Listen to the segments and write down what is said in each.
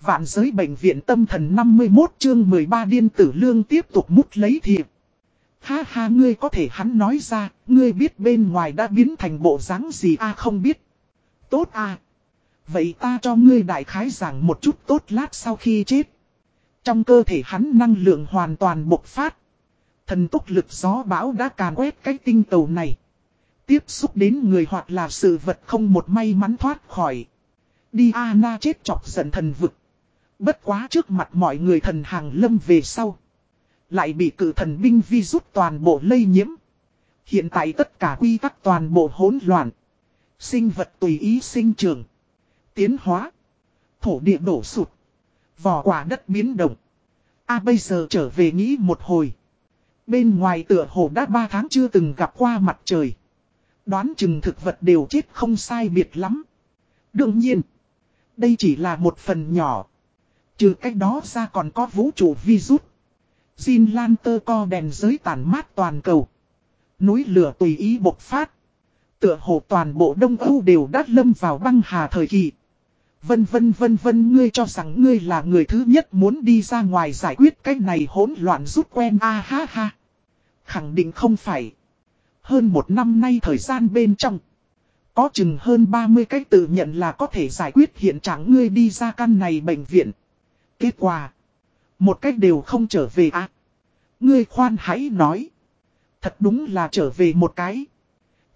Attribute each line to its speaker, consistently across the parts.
Speaker 1: Vạn giới bệnh viện tâm thần 51 chương 13 điên tử lương tiếp tục mút lấy thiệp. Ha ha ngươi có thể hắn nói ra, ngươi biết bên ngoài đã biến thành bộ dáng gì a không biết. Tốt a Vậy ta cho ngươi đại khái giảng một chút tốt lát sau khi chết. Trong cơ thể hắn năng lượng hoàn toàn bộc phát. Thần tốc lực gió bão đã càn quét cái tinh tàu này. Tiếp xúc đến người hoặc là sự vật không một may mắn thoát khỏi. Đi Anna chết chọc giận thần vực. Bất quá trước mặt mọi người thần hàng lâm về sau. Lại bị cử thần binh vi rút toàn bộ lây nhiễm. Hiện tại tất cả quy tắc toàn bộ hỗn loạn. Sinh vật tùy ý sinh trường. Tiến hóa. Thổ địa đổ sụt. Vỏ quả đất biến động. a bây giờ trở về nghĩ một hồi. Bên ngoài tựa hồ đã ba tháng chưa từng gặp qua mặt trời. Đoán chừng thực vật đều chết không sai biệt lắm. Đương nhiên. Đây chỉ là một phần nhỏ. Trừ cách đó ra còn có vũ trụ virus. Jin Lan tơ co đèn giới tàn mát toàn cầu. Núi lửa tùy ý bộc phát. Tựa hồ toàn bộ Đông Âu đều đắt lâm vào băng hà thời kỳ. Vân vân vân vân, ngươi cho rằng ngươi là người thứ nhất muốn đi ra ngoài giải quyết cái này hỗn loạn rút quen a ha ha. Khẳng định không phải. Hơn một năm nay thời gian bên trong. Có chừng hơn 30 cách tự nhận là có thể giải quyết hiện trạng ngươi đi ra căn này bệnh viện. Kết quả. Một cách đều không trở về à. Ngươi khoan hãy nói. Thật đúng là trở về một cái.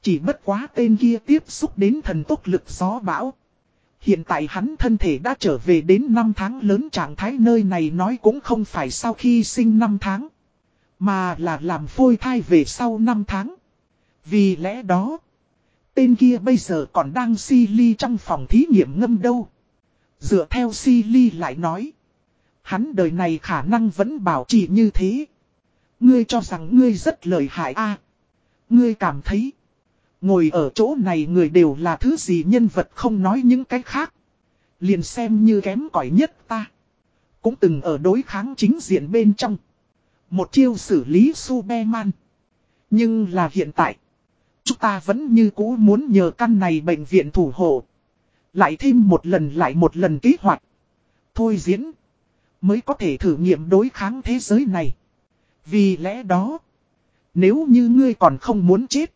Speaker 1: Chỉ bất quá tên kia tiếp xúc đến thần tốc lực gió bão. Hiện tại hắn thân thể đã trở về đến 5 tháng lớn trạng thái nơi này nói cũng không phải sau khi sinh 5 tháng. Mà là làm phôi thai về sau 5 tháng. Vì lẽ đó, tên kia bây giờ còn đang si ly trong phòng thí nghiệm ngâm đâu. Dựa theo si ly lại nói. Hắn đời này khả năng vẫn bảo trì như thế. Ngươi cho rằng ngươi rất lợi hại a Ngươi cảm thấy. Ngồi ở chỗ này người đều là thứ gì nhân vật không nói những cái khác. Liền xem như kém cỏi nhất ta. Cũng từng ở đối kháng chính diện bên trong. Một chiêu xử lý Superman. Nhưng là hiện tại. Chúng ta vẫn như cũ muốn nhờ căn này bệnh viện thủ hộ. Lại thêm một lần lại một lần kế hoạch. Thôi diễn. Mới có thể thử nghiệm đối kháng thế giới này. Vì lẽ đó. Nếu như ngươi còn không muốn chết.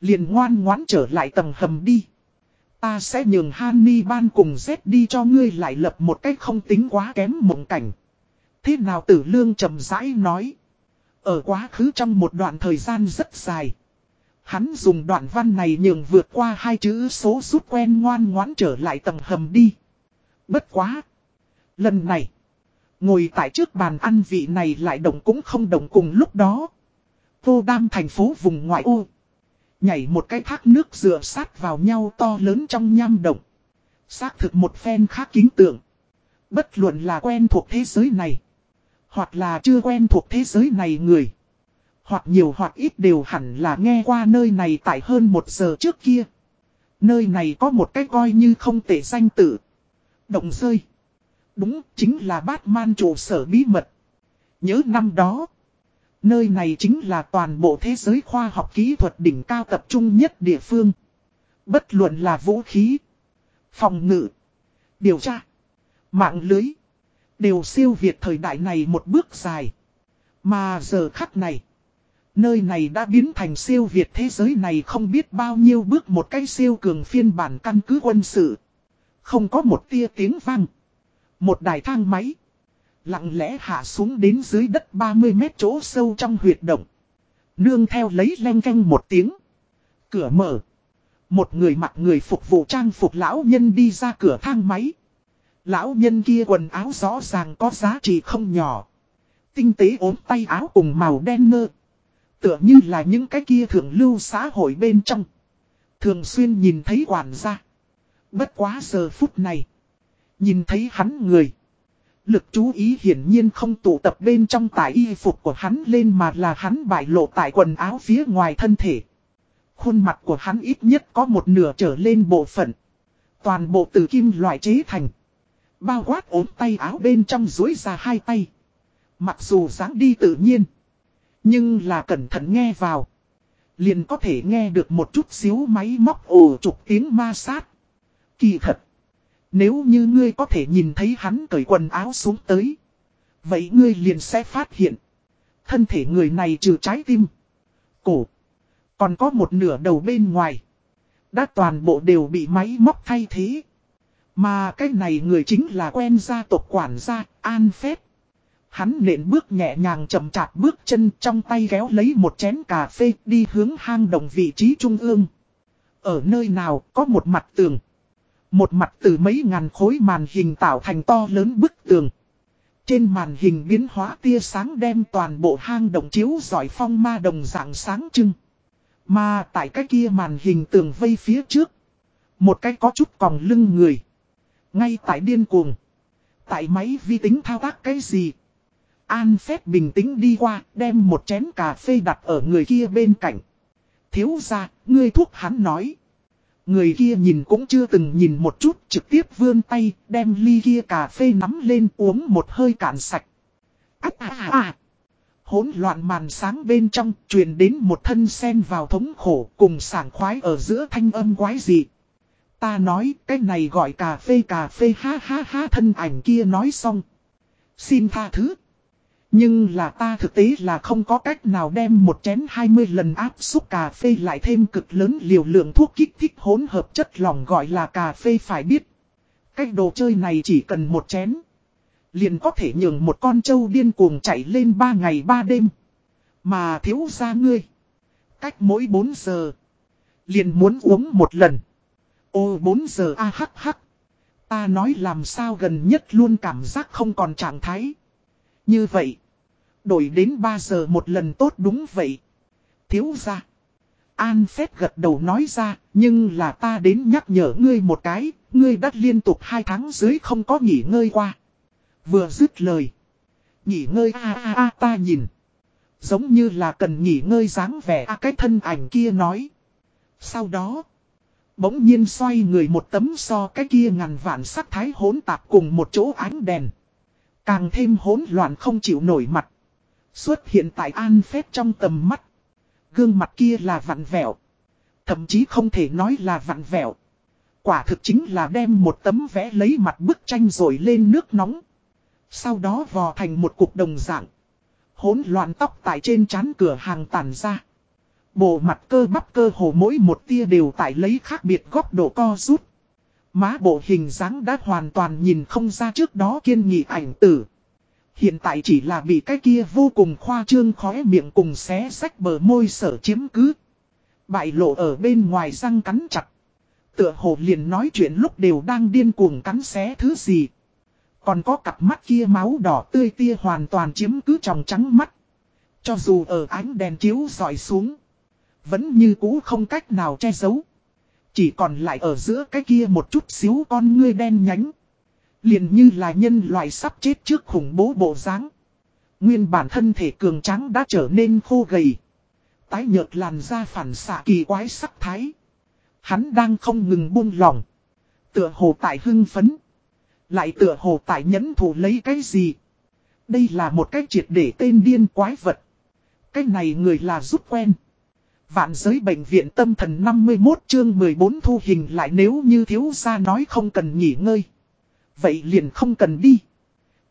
Speaker 1: Liền ngoan ngoãn trở lại tầng hầm đi. Ta sẽ nhường Hanni ban cùng Z đi cho ngươi lại lập một cách không tính quá kém mộng cảnh. Thế nào tử lương trầm rãi nói. Ở quá khứ trong một đoạn thời gian rất dài. Hắn dùng đoạn văn này nhường vượt qua hai chữ số rút quen ngoan ngoãn trở lại tầng hầm đi. Bất quá. Lần này. Ngồi tại trước bàn ăn vị này lại đồng cũng không đồng cùng lúc đó. Vô đam thành phố vùng ngoại ô. Nhảy một cái thác nước dựa sát vào nhau to lớn trong nham động. Xác thực một phen khác kính tượng. Bất luận là quen thuộc thế giới này. Hoặc là chưa quen thuộc thế giới này người. Hoặc nhiều hoặc ít đều hẳn là nghe qua nơi này tại hơn một giờ trước kia. Nơi này có một cái coi như không tệ danh tử. Động rơi. Đúng, chính là Batman trụ sở bí mật. Nhớ năm đó. Nơi này chính là toàn bộ thế giới khoa học kỹ thuật đỉnh cao tập trung nhất địa phương. Bất luận là vũ khí, phòng ngự, điều tra, mạng lưới. Đều siêu việt thời đại này một bước dài. Mà giờ khắc này. Nơi này đã biến thành siêu việt thế giới này không biết bao nhiêu bước một cái siêu cường phiên bản căn cứ quân sự. Không có một tia tiếng vang. Một đài thang máy. Lặng lẽ hạ xuống đến dưới đất 30 mét chỗ sâu trong huyệt động. Nương theo lấy len canh một tiếng. Cửa mở. Một người mặc người phục vụ trang phục lão nhân đi ra cửa thang máy. Lão nhân kia quần áo rõ ràng có giá trị không nhỏ. Tinh tế ốm tay áo cùng màu đen nơ. Tựa như là những cái kia thường lưu xã hội bên trong. Thường xuyên nhìn thấy quản gia. Bất quá giờ phút này. Nhìn thấy hắn người. Lực chú ý hiển nhiên không tụ tập bên trong tải y phục của hắn lên mà là hắn bại lộ tại quần áo phía ngoài thân thể. Khuôn mặt của hắn ít nhất có một nửa trở lên bộ phận. Toàn bộ từ kim loại chế thành. Bao quát ốm tay áo bên trong dối ra hai tay. Mặc dù dáng đi tự nhiên. Nhưng là cẩn thận nghe vào. Liền có thể nghe được một chút xíu máy móc ồ trục tiếng ma sát. Kỳ thật. Nếu như ngươi có thể nhìn thấy hắn cởi quần áo xuống tới. Vậy ngươi liền sẽ phát hiện. Thân thể người này trừ trái tim. Cổ. Còn có một nửa đầu bên ngoài. Đã toàn bộ đều bị máy móc thay thế. Mà cái này người chính là quen gia tộc quản gia, An Phép. Hắn nện bước nhẹ nhàng chậm chạp bước chân trong tay kéo lấy một chén cà phê đi hướng hang đồng vị trí trung ương. Ở nơi nào có một mặt tường. Một mặt từ mấy ngàn khối màn hình tạo thành to lớn bức tường. Trên màn hình biến hóa tia sáng đem toàn bộ hang đồng chiếu giỏi phong ma đồng dạng sáng trưng. Mà tại cái kia màn hình tường vây phía trước. Một cái có chút còng lưng người. Ngay tại điên cuồng. Tại máy vi tính thao tác cái gì? An phép bình tĩnh đi qua, đem một chén cà phê đặt ở người kia bên cạnh. Thiếu ra, ngươi thuốc hắn nói. Người kia nhìn cũng chưa từng nhìn một chút, trực tiếp vươn tay, đem ly kia cà phê nắm lên uống một hơi cạn sạch. À, à, à. Hỗn loạn màn sáng bên trong, truyền đến một thân sen vào thống khổ cùng sảng khoái ở giữa thanh âm quái dị. Ta nói, cái này gọi cà phê cà phê ha ha ha thân ảnh kia nói xong. Xin tha thứ. Nhưng là ta thực tế là không có cách nào đem một chén 20 lần áp suất cà phê lại thêm cực lớn liều lượng thuốc kích thích hỗn hợp chất lỏng gọi là cà phê phải biết. Cách đồ chơi này chỉ cần một chén. Liền có thể nhường một con trâu điên cuồng chạy lên 3 ngày 3 đêm. Mà thiếu ra ngươi. Cách mỗi 4 giờ. Liền muốn uống một lần. Ô 4 giờ, a hắc hắc. Ta nói làm sao gần nhất luôn cảm giác không còn trạng thái. Như vậy. Đổi đến 3 giờ một lần tốt đúng vậy. Thiếu ra. An Phép gật đầu nói ra, nhưng là ta đến nhắc nhở ngươi một cái, ngươi đã liên tục 2 tháng dưới không có nghỉ ngơi qua. Vừa dứt lời. Nghỉ ngơi a a a ta nhìn. Giống như là cần nghỉ ngơi dáng vẻ a cái thân ảnh kia nói. Sau đó. Bỗng nhiên xoay người một tấm so cái kia ngàn vạn sắc thái hỗn tạp cùng một chỗ ánh đèn. Càng thêm hỗn loạn không chịu nổi mặt. Xuất hiện tại an phép trong tầm mắt. Gương mặt kia là vặn vẹo. Thậm chí không thể nói là vặn vẹo. Quả thực chính là đem một tấm vẽ lấy mặt bức tranh rồi lên nước nóng. Sau đó vò thành một cục đồng dạng. Hỗn loạn tóc tại trên trán cửa hàng tàn ra. Bộ mặt cơ bắp cơ hồ mỗi một tia đều tại lấy khác biệt góc độ co rút. Má bộ hình dáng đã hoàn toàn nhìn không ra trước đó kiên nghị ảnh tử. Hiện tại chỉ là bị cái kia vô cùng khoa trương khóe miệng cùng xé sách bờ môi sở chiếm cứ. Bại lộ ở bên ngoài răng cắn chặt. Tựa hồ liền nói chuyện lúc đều đang điên cuồng cắn xé thứ gì. Còn có cặp mắt kia máu đỏ tươi tia hoàn toàn chiếm cứ tròng trắng mắt. Cho dù ở ánh đèn chiếu dọi xuống. Vẫn như cũ không cách nào che giấu. Chỉ còn lại ở giữa cái kia một chút xíu con ngươi đen nhánh. Liền như là nhân loại sắp chết trước khủng bố bộ dáng. Nguyên bản thân thể cường trắng đã trở nên khô gầy. Tái nhợt làn da phản xạ kỳ quái sắc thái. Hắn đang không ngừng buông lỏng. Tựa hồ tại hưng phấn. Lại tựa hồ tại nhẫn thủ lấy cái gì. Đây là một cách triệt để tên điên quái vật. Cái này người là rút quen. Vạn giới bệnh viện tâm thần 51 chương 14 thu hình lại nếu như thiếu gia nói không cần nghỉ ngơi. Vậy liền không cần đi.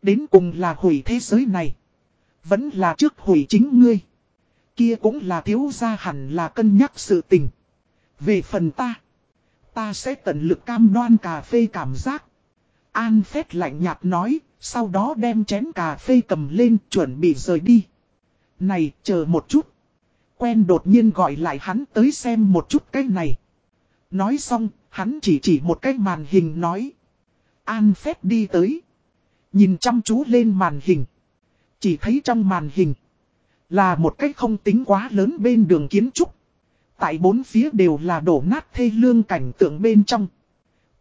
Speaker 1: Đến cùng là hủy thế giới này. Vẫn là trước hủy chính ngươi. Kia cũng là thiếu gia hẳn là cân nhắc sự tình. Về phần ta. Ta sẽ tận lực cam đoan cà phê cảm giác. An phép lạnh nhạt nói. Sau đó đem chén cà phê cầm lên chuẩn bị rời đi. Này chờ một chút. Quen đột nhiên gọi lại hắn tới xem một chút cái này. Nói xong, hắn chỉ chỉ một cái màn hình nói. An phép đi tới. Nhìn chăm chú lên màn hình. Chỉ thấy trong màn hình. Là một cách không tính quá lớn bên đường kiến trúc. Tại bốn phía đều là đổ nát thê lương cảnh tượng bên trong.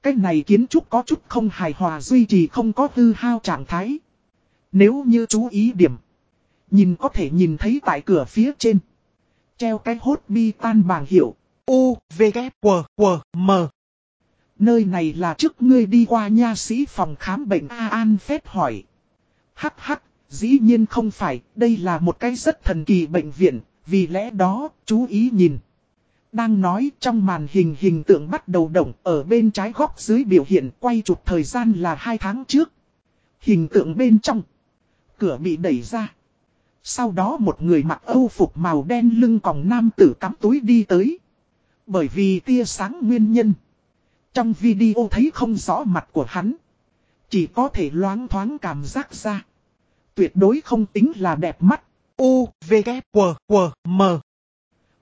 Speaker 1: Cách này kiến trúc có chút không hài hòa duy trì không có hư hao trạng thái. Nếu như chú ý điểm. Nhìn có thể nhìn thấy tại cửa phía trên. Treo cái hốt bi tan bảng hiệu. U, V, K, W, W, M. Nơi này là trước ngươi đi qua nha sĩ phòng khám bệnh A An phép hỏi. Hắc hắc, dĩ nhiên không phải, đây là một cái rất thần kỳ bệnh viện, vì lẽ đó, chú ý nhìn. Đang nói trong màn hình hình tượng bắt đầu động ở bên trái góc dưới biểu hiện quay chụp thời gian là 2 tháng trước. Hình tượng bên trong. Cửa bị đẩy ra. Sau đó một người mặc âu phục màu đen lưng còng nam tử cắm túi đi tới. Bởi vì tia sáng nguyên nhân. Trong video thấy không rõ mặt của hắn. Chỉ có thể loáng thoáng cảm giác ra. Tuyệt đối không tính là đẹp mắt. U, V, K, W, W, M.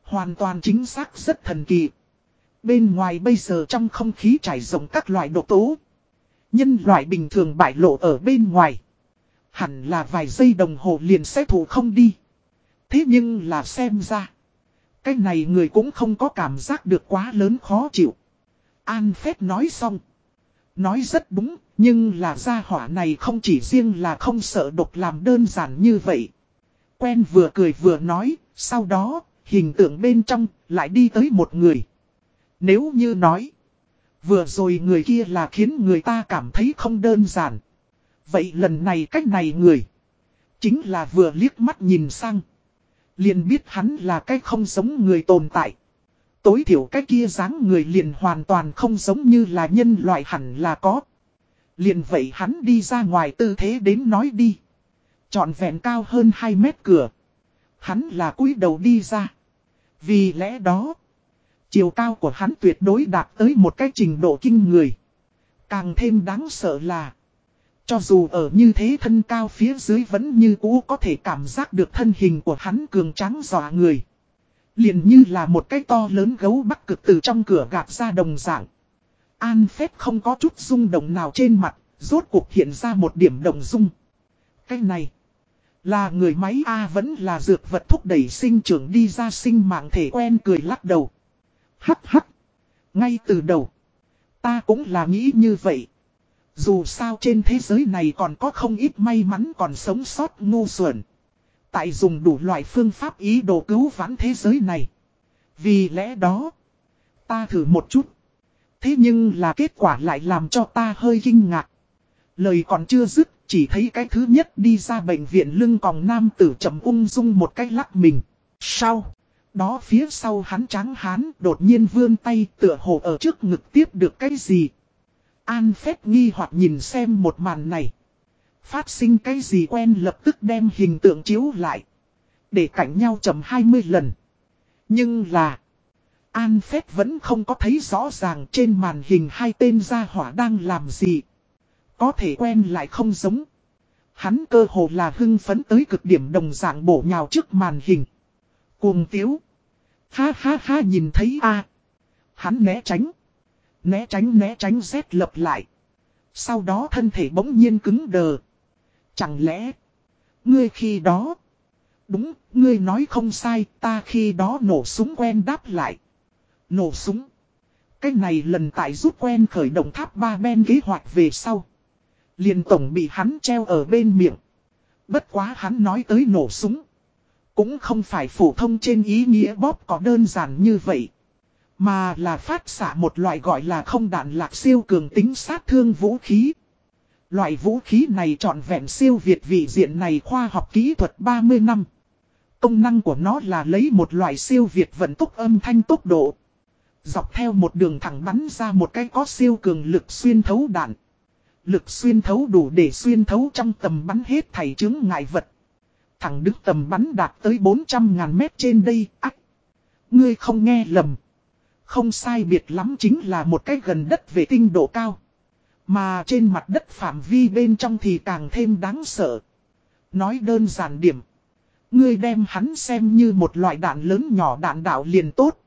Speaker 1: Hoàn toàn chính xác rất thần kỳ. Bên ngoài bây giờ trong không khí trải rộng các loại độc tố. Nhân loại bình thường bại lộ ở bên ngoài. Hẳn là vài giây đồng hồ liền sẽ thủ không đi. Thế nhưng là xem ra. Cái này người cũng không có cảm giác được quá lớn khó chịu. An Phép nói xong. Nói rất đúng, nhưng là gia hỏa này không chỉ riêng là không sợ độc làm đơn giản như vậy. Quen vừa cười vừa nói, sau đó, hình tượng bên trong, lại đi tới một người. Nếu như nói, vừa rồi người kia là khiến người ta cảm thấy không đơn giản. Vậy lần này cách này người, chính là vừa liếc mắt nhìn sang. Liền biết hắn là cái không giống người tồn tại. Tối thiểu cái kia dáng người liền hoàn toàn không giống như là nhân loại hẳn là có. Liền vậy hắn đi ra ngoài tư thế đến nói đi. Chọn vẹn cao hơn 2 mét cửa. Hắn là cúi đầu đi ra. Vì lẽ đó, chiều cao của hắn tuyệt đối đạt tới một cái trình độ kinh người. Càng thêm đáng sợ là, cho dù ở như thế thân cao phía dưới vẫn như cũ có thể cảm giác được thân hình của hắn cường tráng dọa người. Liền như là một cái to lớn gấu bắc cực từ trong cửa gạt ra đồng dạng. An phép không có chút rung động nào trên mặt, rốt cuộc hiện ra một điểm đồng rung. Cái này, là người máy A vẫn là dược vật thúc đẩy sinh trưởng đi ra sinh mạng thể quen cười lắc đầu. Hắc hắc. Ngay từ đầu, ta cũng là nghĩ như vậy. Dù sao trên thế giới này còn có không ít may mắn còn sống sót ngu xuẩn. Tại dùng đủ loại phương pháp ý đồ cứu vãn thế giới này. Vì lẽ đó, ta thử một chút. Thế nhưng là kết quả lại làm cho ta hơi kinh ngạc. Lời còn chưa dứt, chỉ thấy cái thứ nhất đi ra bệnh viện lưng còng nam tử chậm ung dung một cái lắc mình. Sau, đó phía sau hắn trắng hán đột nhiên vươn tay tựa hồ ở trước ngực tiếp được cái gì. An phép nghi hoặc nhìn xem một màn này. Phát sinh cái gì quen lập tức đem hình tượng chiếu lại. Để cạnh nhau chầm 20 lần. Nhưng là... An phép vẫn không có thấy rõ ràng trên màn hình hai tên gia hỏa đang làm gì. Có thể quen lại không giống. Hắn cơ hồ là hưng phấn tới cực điểm đồng dạng bổ nhào trước màn hình. Cuồng tiếu. Ha ha ha nhìn thấy a Hắn né tránh. Né tránh né tránh, rét lập lại. Sau đó thân thể bỗng nhiên cứng đờ. Chẳng lẽ. Ngươi khi đó. Đúng, ngươi nói không sai, ta khi đó nổ súng quen đáp lại. Nổ súng. Cái này lần tại rút quen khởi động tháp ba ben kế hoạch về sau. Liền tổng bị hắn treo ở bên miệng. Bất quá hắn nói tới nổ súng. Cũng không phải phổ thông trên ý nghĩa bóp có đơn giản như vậy. Mà là phát xạ một loại gọi là không đạn lạc siêu cường tính sát thương vũ khí. Loại vũ khí này trọn vẹn siêu việt vị diện này khoa học kỹ thuật 30 năm. Công năng của nó là lấy một loại siêu việt vận tốc âm thanh tốc độ. Dọc theo một đường thẳng bắn ra một cái có siêu cường lực xuyên thấu đạn. Lực xuyên thấu đủ để xuyên thấu trong tầm bắn hết thảy chứng ngại vật. Thẳng đứng tầm bắn đạt tới 400 ngàn mét trên đây, ác. Ngươi không nghe lầm. Không sai biệt lắm chính là một cái gần đất về tinh độ cao. Mà trên mặt đất phạm vi bên trong thì càng thêm đáng sợ. Nói đơn giản điểm. Ngươi đem hắn xem như một loại đạn lớn nhỏ đạn đạo liền tốt.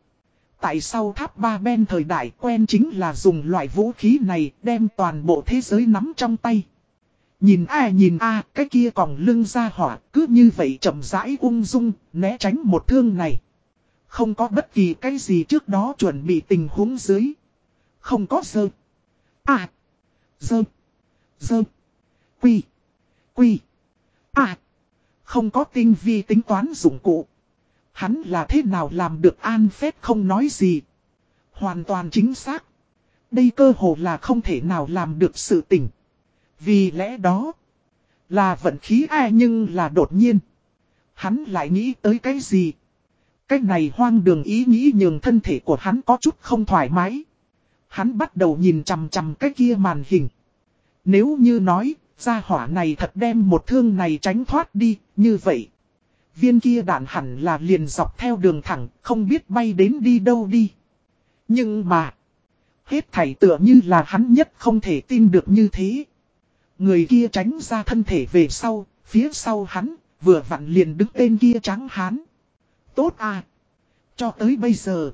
Speaker 1: Tại sao tháp ba ben thời đại quen chính là dùng loại vũ khí này đem toàn bộ thế giới nắm trong tay. Nhìn a nhìn a, cái kia còn lưng ra hỏa cứ như vậy chậm rãi ung dung, né tránh một thương này. Không có bất kỳ cái gì trước đó chuẩn bị tình huống dưới. Không có sơ. À. Dơ. Dơ. Quy. Quy. À. Không có tinh vi tính toán dụng cụ. Hắn là thế nào làm được an phép không nói gì. Hoàn toàn chính xác. Đây cơ hồ là không thể nào làm được sự tình. Vì lẽ đó. Là vận khí ai nhưng là đột nhiên. Hắn lại nghĩ tới cái gì. Cách này hoang đường ý nghĩ nhường thân thể của hắn có chút không thoải mái. Hắn bắt đầu nhìn chằm chằm cái kia màn hình. Nếu như nói, gia hỏa này thật đem một thương này tránh thoát đi, như vậy. Viên kia đạn hẳn là liền dọc theo đường thẳng, không biết bay đến đi đâu đi. Nhưng mà, hết thảy tựa như là hắn nhất không thể tin được như thế. Người kia tránh ra thân thể về sau, phía sau hắn, vừa vặn liền đứng tên kia trắng hán. Tốt à! Cho tới bây giờ,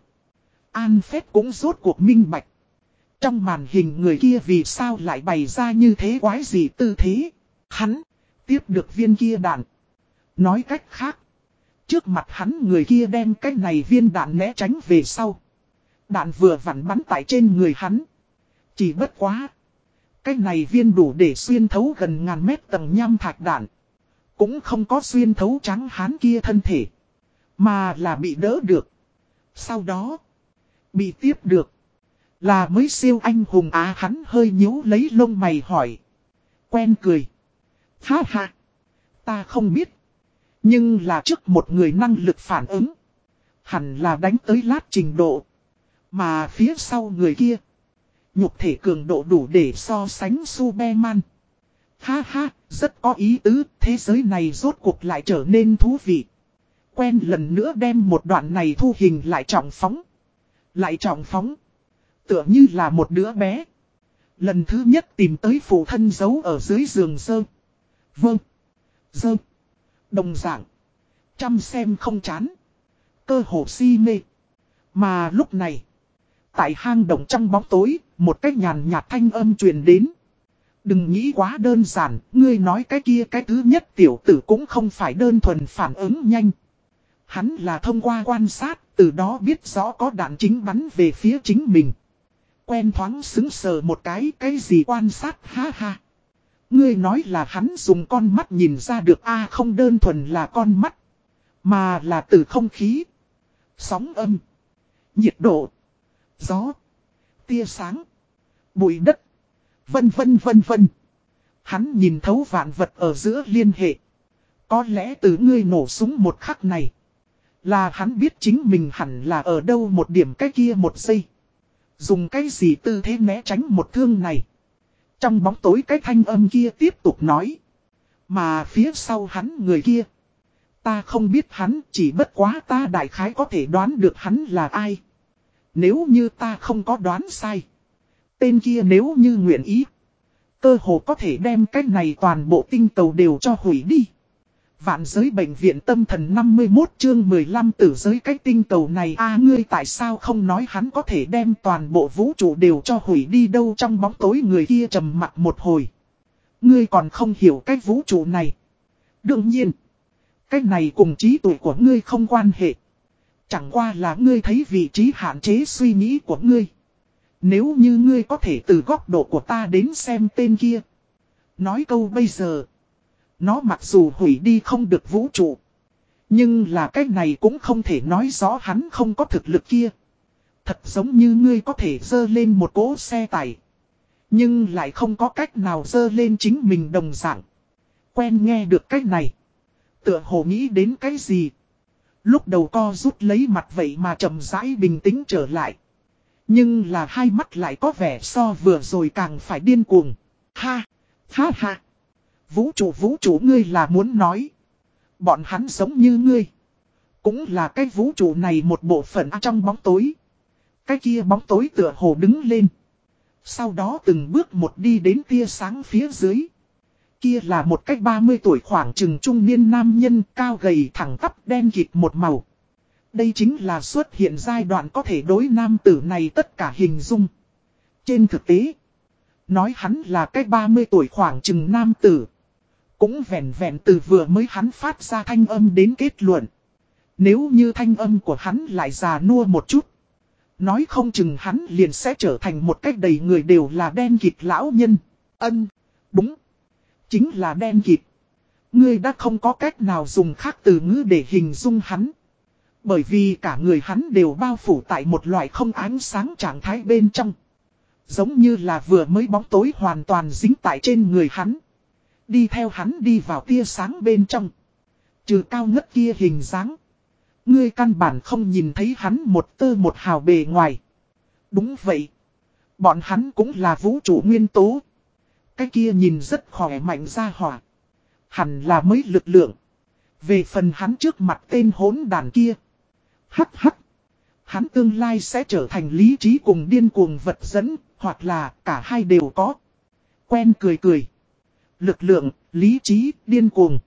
Speaker 1: An Phết cũng rốt cuộc minh bạch. Trong màn hình người kia vì sao lại bày ra như thế quái gì tư thế. Hắn, tiếp được viên kia đạn. Nói cách khác, trước mặt hắn người kia đem cái này viên đạn né tránh về sau. Đạn vừa vặn bắn tại trên người hắn. Chỉ bất quá. Cái này viên đủ để xuyên thấu gần ngàn mét tầng nham thạch đạn. Cũng không có xuyên thấu trắng hán kia thân thể. Mà là bị đỡ được. Sau đó. Bị tiếp được. Là mới siêu anh hùng á hắn hơi nhíu lấy lông mày hỏi. Quen cười. Ha ha. Ta không biết. Nhưng là trước một người năng lực phản ứng. Hẳn là đánh tới lát trình độ. Mà phía sau người kia. Nhục thể cường độ đủ để so sánh Superman. Ha ha, rất có ý tứ, thế giới này rốt cuộc lại trở nên thú vị. Quen lần nữa đem một đoạn này thu hình lại trọng phóng. Lại trọng phóng. Tựa như là một đứa bé. Lần thứ nhất tìm tới phụ thân giấu ở dưới giường sơ. Vâng. Dơ. Đồng dạng. Chăm xem không chán. Cơ hồ si mê. Mà lúc này. Tại hang động trong bóng tối, một cách nhàn nhạt thanh âm truyền đến. Đừng nghĩ quá đơn giản, ngươi nói cái kia cái thứ nhất tiểu tử cũng không phải đơn thuần phản ứng nhanh. Hắn là thông qua quan sát, từ đó biết rõ có đạn chính bắn về phía chính mình. Quen thoáng xứng sờ một cái, cái gì quan sát ha ha. Ngươi nói là hắn dùng con mắt nhìn ra được a không đơn thuần là con mắt. Mà là từ không khí. Sóng âm. Nhiệt độ. Gió. Tia sáng. Bụi đất. Vân vân vân vân. Hắn nhìn thấu vạn vật ở giữa liên hệ. Có lẽ từ ngươi nổ súng một khắc này. Là hắn biết chính mình hẳn là ở đâu một điểm cái kia một giây. Dùng cái gì tư thế né tránh một thương này. Trong bóng tối cái thanh âm kia tiếp tục nói. Mà phía sau hắn người kia. Ta không biết hắn, chỉ bất quá ta đại khái có thể đoán được hắn là ai. Nếu như ta không có đoán sai. Tên kia nếu như nguyện ý. Cơ hồ có thể đem cái này toàn bộ tinh tàu đều cho hủy đi. Vạn giới bệnh viện tâm thần 51 chương 15 tử giới cái tinh tàu này a ngươi tại sao không nói hắn có thể đem toàn bộ vũ trụ đều cho hủy đi đâu trong bóng tối người kia trầm mặt một hồi. Ngươi còn không hiểu cái vũ trụ này. Đương nhiên, cái này cùng trí tuệ của ngươi không quan hệ. Chẳng qua là ngươi thấy vị trí hạn chế suy nghĩ của ngươi. Nếu như ngươi có thể từ góc độ của ta đến xem tên kia. Nói câu bây giờ. Nó mặc dù hủy đi không được vũ trụ. Nhưng là cái này cũng không thể nói rõ hắn không có thực lực kia. Thật giống như ngươi có thể dơ lên một cỗ xe tải. Nhưng lại không có cách nào dơ lên chính mình đồng dạng. Quen nghe được cách này. Tựa hồ nghĩ đến cái gì. Lúc đầu co rút lấy mặt vậy mà chậm rãi bình tĩnh trở lại. Nhưng là hai mắt lại có vẻ so vừa rồi càng phải điên cuồng. Ha! Ha ha! Vũ trụ vũ trụ ngươi là muốn nói. Bọn hắn giống như ngươi. Cũng là cái vũ trụ này một bộ phận trong bóng tối. Cái kia bóng tối tựa hồ đứng lên. Sau đó từng bước một đi đến tia sáng phía dưới. Kia là một cách 30 tuổi khoảng chừng trung niên nam nhân cao gầy thẳng tắp đen kịt một màu. Đây chính là xuất hiện giai đoạn có thể đối nam tử này tất cả hình dung. Trên thực tế, nói hắn là cái 30 tuổi khoảng chừng nam tử. Cũng vẹn vẹn từ vừa mới hắn phát ra thanh âm đến kết luận. Nếu như thanh âm của hắn lại già nua một chút. Nói không chừng hắn liền sẽ trở thành một cách đầy người đều là đen kịt lão nhân. Ân, đúng. Chính là đen kịt. Ngươi đã không có cách nào dùng khác từ ngữ để hình dung hắn. Bởi vì cả người hắn đều bao phủ tại một loại không ánh sáng trạng thái bên trong. Giống như là vừa mới bóng tối hoàn toàn dính tại trên người hắn. Đi theo hắn đi vào tia sáng bên trong. Trừ cao ngất kia hình dáng. Ngươi căn bản không nhìn thấy hắn một tơ một hào bề ngoài. Đúng vậy. Bọn hắn cũng là vũ trụ nguyên tố. Cái kia nhìn rất khỏe mạnh ra hỏa. Hẳn là mấy lực lượng. Về phần hắn trước mặt tên hốn đàn kia. Hắc hắc. Hắn tương lai sẽ trở thành lý trí cùng điên cuồng vật dẫn, hoặc là cả hai đều có. Quen cười cười. Lực lượng, lý trí, điên cuồng.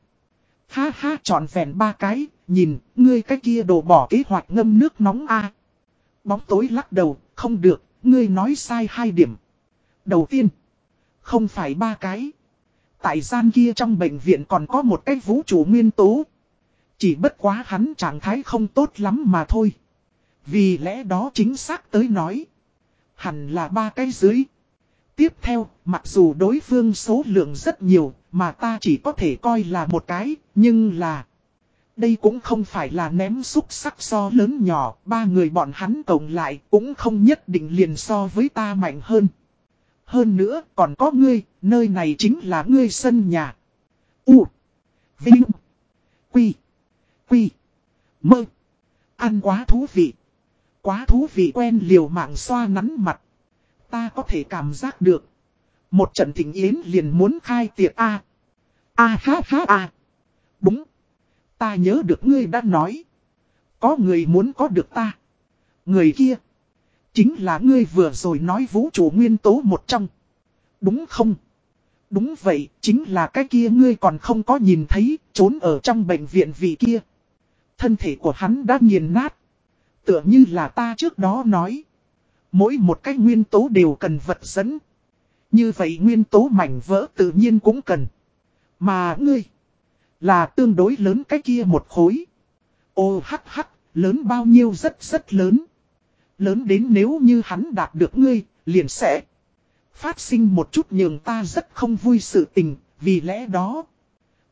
Speaker 1: Ha ha trọn vẹn ba cái, nhìn, ngươi cái kia đồ bỏ kế hoạch ngâm nước nóng a Bóng tối lắc đầu, không được, ngươi nói sai hai điểm. Đầu tiên, không phải ba cái. Tại gian kia trong bệnh viện còn có một cái vũ trụ nguyên tố. Chỉ bất quá hắn trạng thái không tốt lắm mà thôi. Vì lẽ đó chính xác tới nói. Hẳn là ba cái dưới. Tiếp theo, mặc dù đối phương số lượng rất nhiều, mà ta chỉ có thể coi là một cái, nhưng là... Đây cũng không phải là ném xúc sắc so lớn nhỏ, ba người bọn hắn cộng lại cũng không nhất định liền so với ta mạnh hơn. Hơn nữa, còn có ngươi, nơi này chính là ngươi sân nhà. U. Vinh. Quy. Quy. Mơ. Ăn quá thú vị. Quá thú vị quen liều mạng xoa nắn mặt. Ta có thể cảm giác được. Một trận thỉnh yến liền muốn khai tiệc A. A ha ha a. Đúng. Ta nhớ được ngươi đã nói. Có người muốn có được ta. Người kia. Chính là ngươi vừa rồi nói vũ trụ nguyên tố một trong. Đúng không? Đúng vậy, chính là cái kia ngươi còn không có nhìn thấy, trốn ở trong bệnh viện vị kia. Thân thể của hắn đã nghiền nát. Tựa như là ta trước đó nói. Mỗi một cái nguyên tố đều cần vật dẫn. Như vậy nguyên tố mảnh vỡ tự nhiên cũng cần. Mà ngươi, là tương đối lớn cái kia một khối. Ô hắc hắc, lớn bao nhiêu rất rất lớn. Lớn đến nếu như hắn đạt được ngươi, liền sẽ phát sinh một chút nhường ta rất không vui sự tình, vì lẽ đó.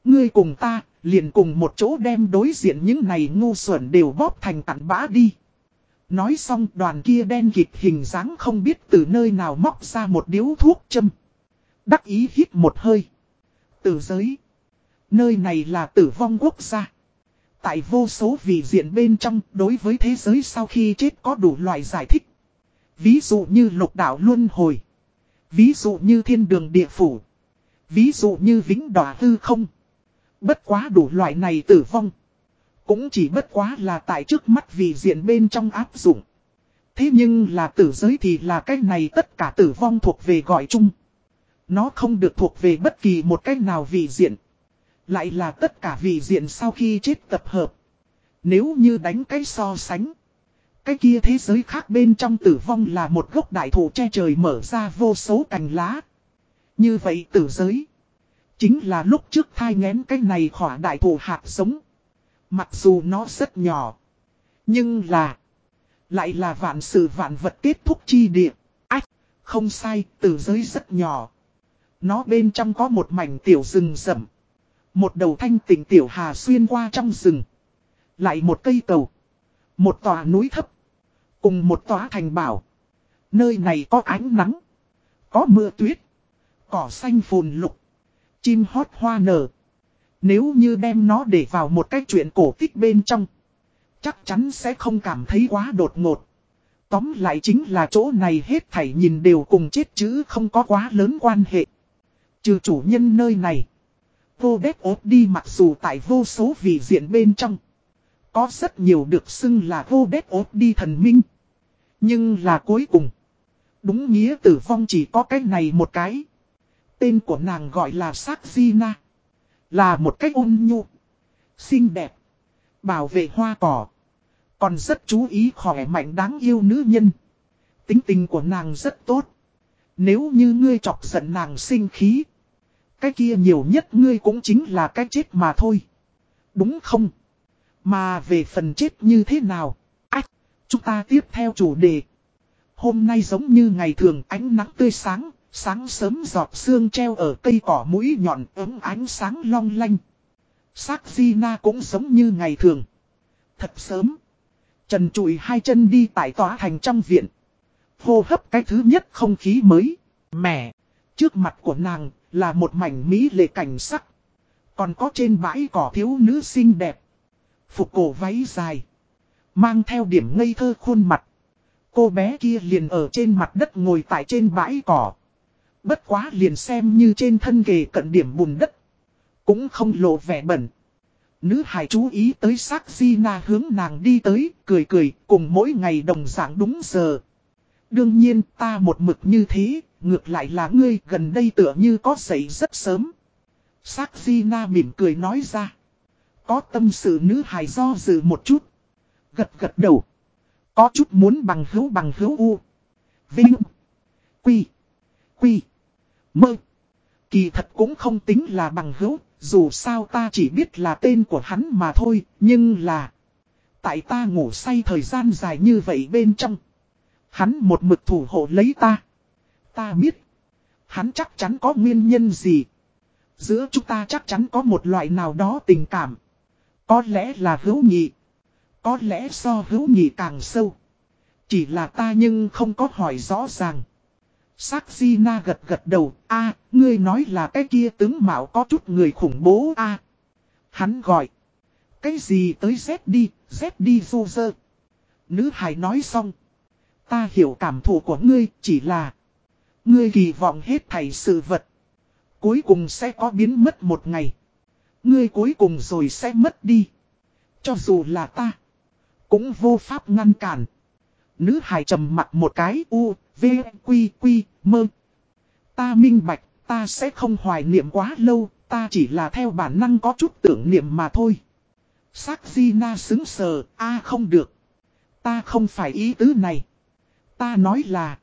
Speaker 1: Ngươi cùng ta, liền cùng một chỗ đem đối diện những này ngu xuẩn đều bóp thành tặng bã đi. Nói xong đoàn kia đen kịt hình dáng không biết từ nơi nào móc ra một điếu thuốc châm. Đắc ý hít một hơi. Tử giới. Nơi này là tử vong quốc gia. Tại vô số vị diện bên trong đối với thế giới sau khi chết có đủ loại giải thích. Ví dụ như lục đạo luân hồi. Ví dụ như thiên đường địa phủ. Ví dụ như vĩnh đỏ hư không. Bất quá đủ loại này tử vong. Cũng chỉ bất quá là tại trước mắt vì diện bên trong áp dụng. Thế nhưng là tử giới thì là cái này tất cả tử vong thuộc về gọi chung. Nó không được thuộc về bất kỳ một cách nào vị diện. Lại là tất cả vị diện sau khi chết tập hợp. Nếu như đánh cái so sánh. Cái kia thế giới khác bên trong tử vong là một gốc đại thụ che trời mở ra vô số cành lá. Như vậy tử giới. Chính là lúc trước thai ngén cái này khỏa đại thụ hạt sống. Mặc dù nó rất nhỏ. Nhưng là. Lại là vạn sự vạn vật kết thúc chi địa. Ách. Không sai, tử giới rất nhỏ. Nó bên trong có một mảnh tiểu rừng rậm. Một đầu thanh tỉnh tiểu hà xuyên qua trong rừng. Lại một cây cầu. Một tòa núi thấp. Cùng một tòa thành bảo. Nơi này có ánh nắng. Có mưa tuyết. Cỏ xanh phồn lục. Chim hót hoa nở. Nếu như đem nó để vào một cái chuyện cổ tích bên trong. Chắc chắn sẽ không cảm thấy quá đột ngột. Tóm lại chính là chỗ này hết thảy nhìn đều cùng chết chứ không có quá lớn quan hệ. Trừ chủ nhân nơi này. Vô Đếp ốp đi mặc dù tại vô số vị diện bên trong. Có rất nhiều được xưng là vô đếp ốp đi thần minh. Nhưng là cuối cùng. Đúng nghĩa tử vong chỉ có cái này một cái. Tên của nàng gọi là Sắc Na. Là một cách ôn nhu. Xinh đẹp. Bảo vệ hoa cỏ. Còn rất chú ý khỏe mạnh đáng yêu nữ nhân. Tính tình của nàng rất tốt. Nếu như ngươi chọc giận nàng sinh khí. Cái kia nhiều nhất ngươi cũng chính là cái chết mà thôi. Đúng không? Mà về phần chết như thế nào? Ách, chúng ta tiếp theo chủ đề. Hôm nay giống như ngày thường ánh nắng tươi sáng, sáng sớm giọt sương treo ở cây cỏ mũi nhọn ấm ánh sáng long lanh. Sắc Gina cũng giống như ngày thường. Thật sớm. Trần trụi hai chân đi tại tòa thành trong viện. Hô hấp cái thứ nhất không khí mới. Mẹ. Trước mặt của nàng là một mảnh mỹ lệ cảnh sắc. Còn có trên bãi cỏ thiếu nữ xinh đẹp. Phục cổ váy dài. Mang theo điểm ngây thơ khuôn mặt. Cô bé kia liền ở trên mặt đất ngồi tại trên bãi cỏ. Bất quá liền xem như trên thân ghề cận điểm bùn đất. Cũng không lộ vẻ bẩn. Nữ hải chú ý tới sắc Gina hướng nàng đi tới, cười cười, cùng mỗi ngày đồng dạng đúng giờ. Đương nhiên ta một mực như thế, ngược lại là ngươi gần đây tựa như có dậy rất sớm. Sắc Gina mỉm cười nói ra. Có tâm sự nữ hài do dự một chút. Gật gật đầu. Có chút muốn bằng hữu bằng hữu u. Vinh. Quy. Quy. Mơ. Kỳ thật cũng không tính là bằng hữu. Dù sao ta chỉ biết là tên của hắn mà thôi. Nhưng là. Tại ta ngủ say thời gian dài như vậy bên trong. Hắn một mực thủ hộ lấy ta. Ta biết. Hắn chắc chắn có nguyên nhân gì. Giữa chúng ta chắc chắn có một loại nào đó tình cảm. Có lẽ là hữu nhị. Có lẽ so hữu nhị càng sâu. Chỉ là ta nhưng không có hỏi rõ ràng. Sắc Di Na gật gật đầu. a ngươi nói là cái kia tướng mạo có chút người khủng bố a Hắn gọi. Cái gì tới dép đi, dép đi vô dơ. Nữ hài nói xong. Ta hiểu cảm thụ của ngươi chỉ là. Ngươi kỳ vọng hết thảy sự vật. Cuối cùng sẽ có biến mất một ngày. Ngươi cuối cùng rồi sẽ mất đi. Cho dù là ta. Cũng vô pháp ngăn cản. Nữ hài trầm mặt một cái u, v, quy, quy, mơ. Ta minh bạch, ta sẽ không hoài niệm quá lâu, ta chỉ là theo bản năng có chút tưởng niệm mà thôi. Sắc di na xứng sờ, a không được. Ta không phải ý tứ này. Ta nói là,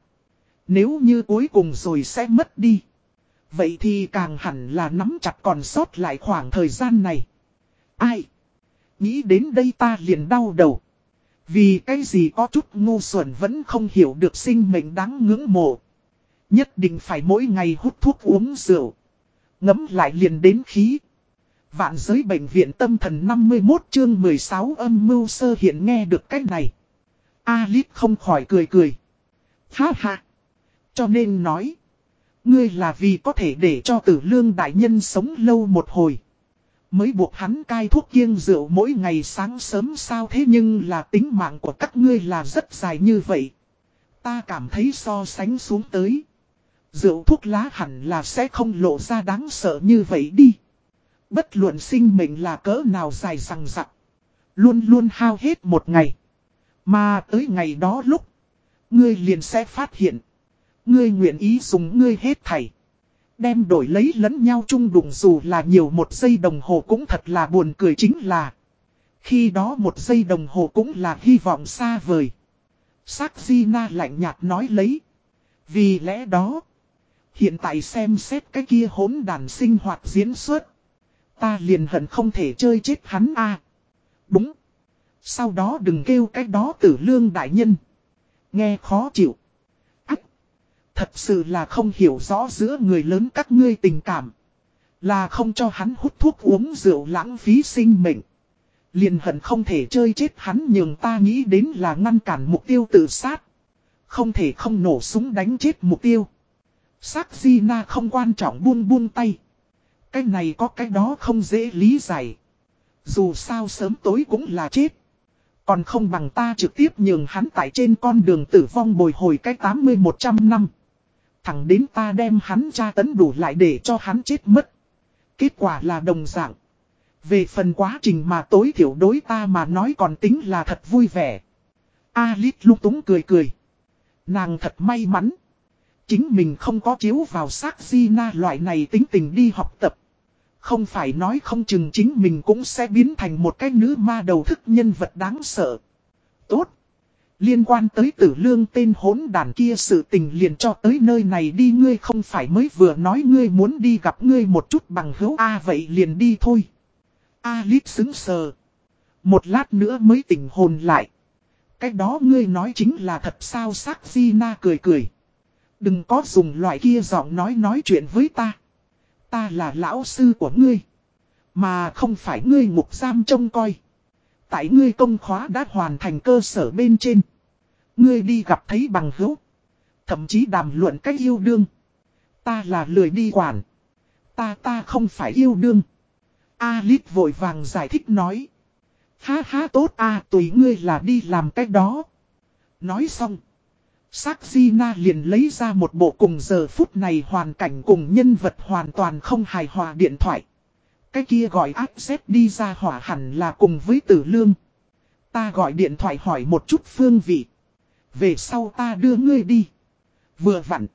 Speaker 1: nếu như cuối cùng rồi sẽ mất đi. Vậy thì càng hẳn là nắm chặt còn sót lại khoảng thời gian này. Ai? Nghĩ đến đây ta liền đau đầu. Vì cái gì có chút ngu xuẩn vẫn không hiểu được sinh mệnh đáng ngưỡng mộ. Nhất định phải mỗi ngày hút thuốc uống rượu. Ngấm lại liền đến khí. Vạn giới bệnh viện tâm thần 51 chương 16 âm mưu sơ hiện nghe được cách này. Alip không khỏi cười cười. Ha ha. Cho nên nói. Ngươi là vì có thể để cho tử lương đại nhân sống lâu một hồi. Mới buộc hắn cai thuốc kiêng rượu mỗi ngày sáng sớm sao thế nhưng là tính mạng của các ngươi là rất dài như vậy. Ta cảm thấy so sánh xuống tới. Rượu thuốc lá hẳn là sẽ không lộ ra đáng sợ như vậy đi. Bất luận sinh mệnh là cỡ nào dài rằng rặc. Luôn luôn hao hết một ngày. Mà tới ngày đó lúc. Ngươi liền sẽ phát hiện. Ngươi nguyện ý dùng ngươi hết thảy. Đem đổi lấy lẫn nhau chung đụng dù là nhiều một giây đồng hồ cũng thật là buồn cười chính là. Khi đó một giây đồng hồ cũng là hy vọng xa vời. Sắc Di Na lạnh nhạt nói lấy. Vì lẽ đó. Hiện tại xem xét cái kia hỗn đàn sinh hoạt diễn xuất. Ta liền hận không thể chơi chết hắn a à, Đúng. Sau đó đừng kêu cái đó tử lương đại nhân. Nghe khó chịu. Thật sự là không hiểu rõ giữa người lớn các ngươi tình cảm. Là không cho hắn hút thuốc uống rượu lãng phí sinh mệnh. Liền hận không thể chơi chết hắn nhường ta nghĩ đến là ngăn cản mục tiêu tự sát. Không thể không nổ súng đánh chết mục tiêu. Sắc Gina không quan trọng buông buông tay. Cái này có cái đó không dễ lý giải. Dù sao sớm tối cũng là chết. Còn không bằng ta trực tiếp nhường hắn tại trên con đường tử vong bồi hồi cái 80-100 năm. Thẳng đến ta đem hắn tra tấn đủ lại để cho hắn chết mất. Kết quả là đồng dạng. Về phần quá trình mà tối thiểu đối ta mà nói còn tính là thật vui vẻ. Alice lung túng cười cười. Nàng thật may mắn. Chính mình không có chiếu vào xác Gina loại này tính tình đi học tập. Không phải nói không chừng chính mình cũng sẽ biến thành một cái nữ ma đầu thức nhân vật đáng sợ. Tốt. Liên quan tới tử lương tên hốn đàn kia sự tình liền cho tới nơi này đi, ngươi không phải mới vừa nói ngươi muốn đi gặp ngươi một chút bằng hữu A, vậy liền đi thôi. A lít xứng sờ. Một lát nữa mới tỉnh hồn lại. Cái đó ngươi nói chính là thật sao sắc di na cười cười. Đừng có dùng loại kia giọng nói nói chuyện với ta. Ta là lão sư của ngươi. Mà không phải ngươi ngục giam trông coi. Tại ngươi công khóa đã hoàn thành cơ sở bên trên. Ngươi đi gặp thấy bằng hữu. Thậm chí đàm luận cách yêu đương. Ta là lười đi quản. Ta ta không phải yêu đương. Alip vội vàng giải thích nói. Ha ha tốt à tùy ngươi là đi làm cách đó. Nói xong. Sắc Gina liền lấy ra một bộ cùng giờ phút này hoàn cảnh cùng nhân vật hoàn toàn không hài hòa điện thoại. Cái kia gọi access đi ra hỏa hẳn là cùng với tử lương. Ta gọi điện thoại hỏi một chút phương vị. Về sau ta đưa ngươi đi. Vừa vặn.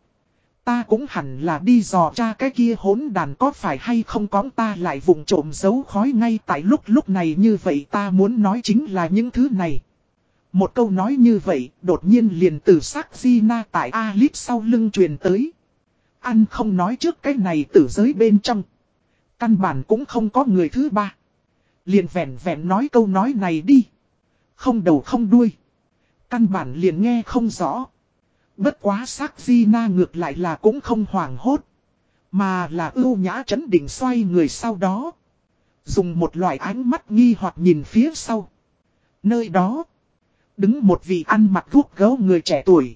Speaker 1: Ta cũng hẳn là đi dò cha cái kia hỗn đàn có phải hay không có ta lại vùng trộm giấu khói ngay tại lúc lúc này như vậy ta muốn nói chính là những thứ này. Một câu nói như vậy, đột nhiên liền từ sắc di na tại Alip sau lưng truyền tới. Ăn không nói trước cái này tử giới bên trong. Căn bản cũng không có người thứ ba. Liền vẹn vẹn nói câu nói này đi. Không đầu không đuôi. Căn bản liền nghe không rõ. Bất quá sắc di na ngược lại là cũng không hoảng hốt. Mà là ưu nhã chấn định xoay người sau đó. Dùng một loại ánh mắt nghi hoặc nhìn phía sau. Nơi đó. Đứng một vị ăn mặc thuốc gấu người trẻ tuổi.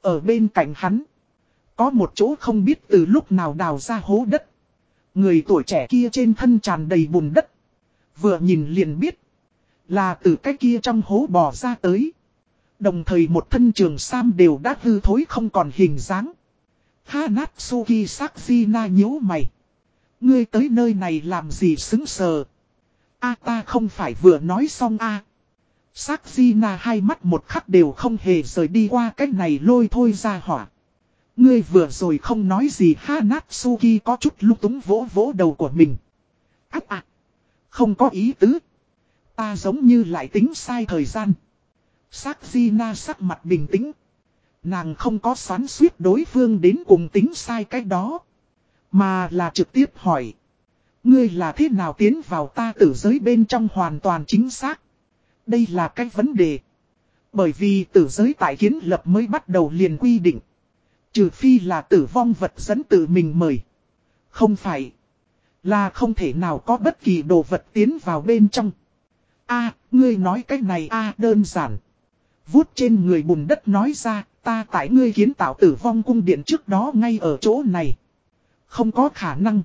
Speaker 1: Ở bên cạnh hắn. Có một chỗ không biết từ lúc nào đào ra hố đất. Người tuổi trẻ kia trên thân tràn đầy bùn đất. Vừa nhìn liền biết. Là từ cái kia trong hố bò ra tới. Đồng thời một thân trường Sam đều đã hư thối không còn hình dáng. Hanatsuki Sakshina nhíu mày. Ngươi tới nơi này làm gì xứng sờ. A ta không phải vừa nói xong a. Sakshina hai mắt một khắc đều không hề rời đi qua cách này lôi thôi ra hỏa. Ngươi vừa rồi không nói gì, Hanatsuki có chút lúc túng vỗ vỗ đầu của mình. Ác ạ. Không có ý tứ. Ta giống như lại tính sai thời gian. Sắc Gina sắc mặt bình tĩnh. Nàng không có xoắn suýt đối phương đến cùng tính sai cái đó. Mà là trực tiếp hỏi. Ngươi là thế nào tiến vào ta tử giới bên trong hoàn toàn chính xác. Đây là cái vấn đề. Bởi vì tử giới tại kiến lập mới bắt đầu liền quy định. Trừ phi là tử vong vật dẫn tự mình mời. Không phải. Là không thể nào có bất kỳ đồ vật tiến vào bên trong. a ngươi nói cách này a đơn giản vuốt trên người bùn đất nói ra, ta tại ngươi kiến tạo tử vong cung điện trước đó ngay ở chỗ này. Không có khả năng.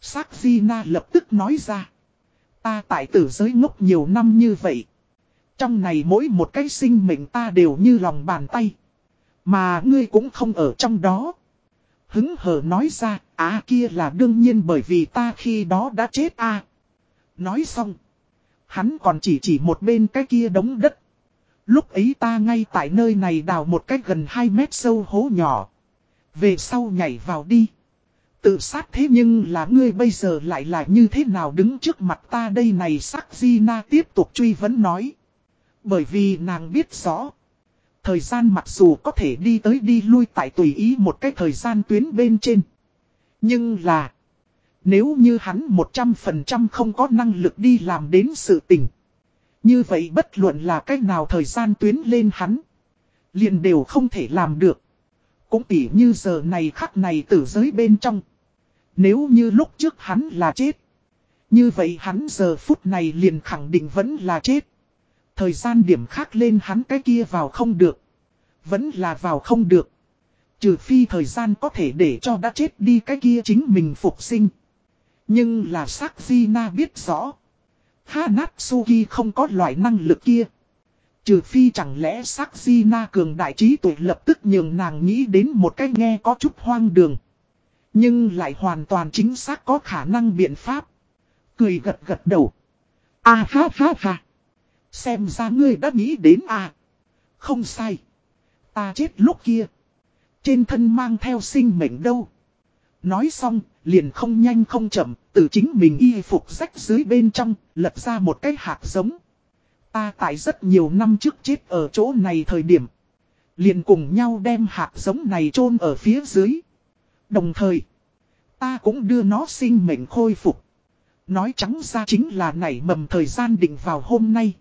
Speaker 1: Sắc Di Na lập tức nói ra. Ta tại tử giới ngốc nhiều năm như vậy. Trong này mỗi một cái sinh mệnh ta đều như lòng bàn tay. Mà ngươi cũng không ở trong đó. Hứng hờ nói ra, á kia là đương nhiên bởi vì ta khi đó đã chết a Nói xong. Hắn còn chỉ chỉ một bên cái kia đống đất. Lúc ấy ta ngay tại nơi này đào một cách gần 2 mét sâu hố nhỏ. Về sau nhảy vào đi. Tự sát thế nhưng là ngươi bây giờ lại là như thế nào đứng trước mặt ta đây này sắc di na tiếp tục truy vấn nói. Bởi vì nàng biết rõ. Thời gian mặc dù có thể đi tới đi lui tại tùy ý một cái thời gian tuyến bên trên. Nhưng là. Nếu như hắn 100% không có năng lực đi làm đến sự tình. Như vậy bất luận là cách nào thời gian tuyến lên hắn. Liền đều không thể làm được. Cũng tỉ như giờ này khắc này tử giới bên trong. Nếu như lúc trước hắn là chết. Như vậy hắn giờ phút này liền khẳng định vẫn là chết. Thời gian điểm khác lên hắn cái kia vào không được. Vẫn là vào không được. Trừ phi thời gian có thể để cho đã chết đi cái kia chính mình phục sinh. Nhưng là sắc Di biết rõ. Hanatsuki không có loại năng lực kia. Trừ phi chẳng lẽ sắc di cường đại trí tuệ lập tức nhường nàng nghĩ đến một cái nghe có chút hoang đường. Nhưng lại hoàn toàn chính xác có khả năng biện pháp. Cười gật gật đầu. À ha ha ha. Xem ra ngươi đã nghĩ đến à. Không sai. Ta chết lúc kia. Trên thân mang theo sinh mệnh đâu. Nói xong, liền không nhanh không chậm, từ chính mình y phục rách dưới bên trong, lật ra một cái hạt giống. Ta tại rất nhiều năm trước chết ở chỗ này thời điểm. Liền cùng nhau đem hạt giống này chôn ở phía dưới. Đồng thời, ta cũng đưa nó sinh mệnh khôi phục. Nói trắng ra chính là nảy mầm thời gian định vào hôm nay.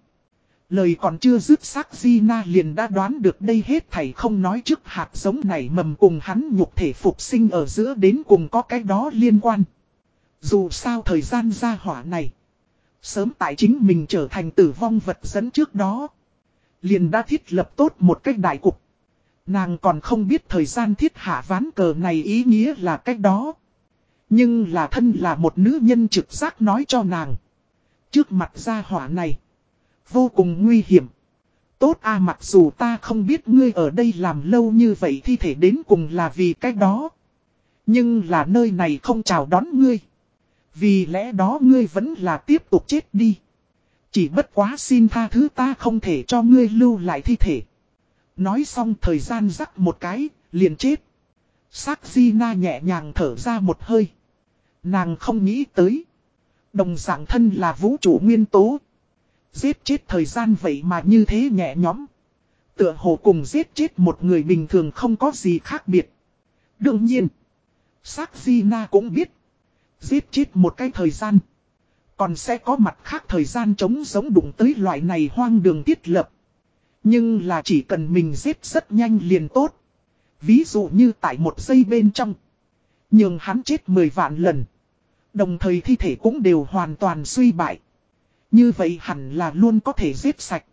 Speaker 1: Lời còn chưa dứt sắc Gina liền đã đoán được đây hết thảy không nói trước hạt giống này mầm cùng hắn nhục thể phục sinh ở giữa đến cùng có cái đó liên quan. Dù sao thời gian ra hỏa này. Sớm tại chính mình trở thành tử vong vật dẫn trước đó. Liền đã thiết lập tốt một cách đại cục. Nàng còn không biết thời gian thiết hạ ván cờ này ý nghĩa là cách đó. Nhưng là thân là một nữ nhân trực giác nói cho nàng. Trước mặt gia hỏa này. Vô cùng nguy hiểm. Tốt a mặc dù ta không biết ngươi ở đây làm lâu như vậy thi thể đến cùng là vì cái đó. Nhưng là nơi này không chào đón ngươi. Vì lẽ đó ngươi vẫn là tiếp tục chết đi. Chỉ bất quá xin tha thứ ta không thể cho ngươi lưu lại thi thể. Nói xong thời gian rắc một cái, liền chết. Sắc di na nhẹ nhàng thở ra một hơi. Nàng không nghĩ tới. Đồng dạng thân là vũ trụ nguyên tố. Giết chết thời gian vậy mà như thế nhẹ nhõm. Tựa hồ cùng giết chết một người bình thường không có gì khác biệt. Đương nhiên. Sắc Gina cũng biết. Giết chết một cái thời gian. Còn sẽ có mặt khác thời gian chống giống đụng tới loại này hoang đường thiết lập. Nhưng là chỉ cần mình giết rất nhanh liền tốt. Ví dụ như tại một giây bên trong. Nhưng hắn chết 10 vạn lần. Đồng thời thi thể cũng đều hoàn toàn suy bại. Như vậy hẳn là luôn có thể giết sạch.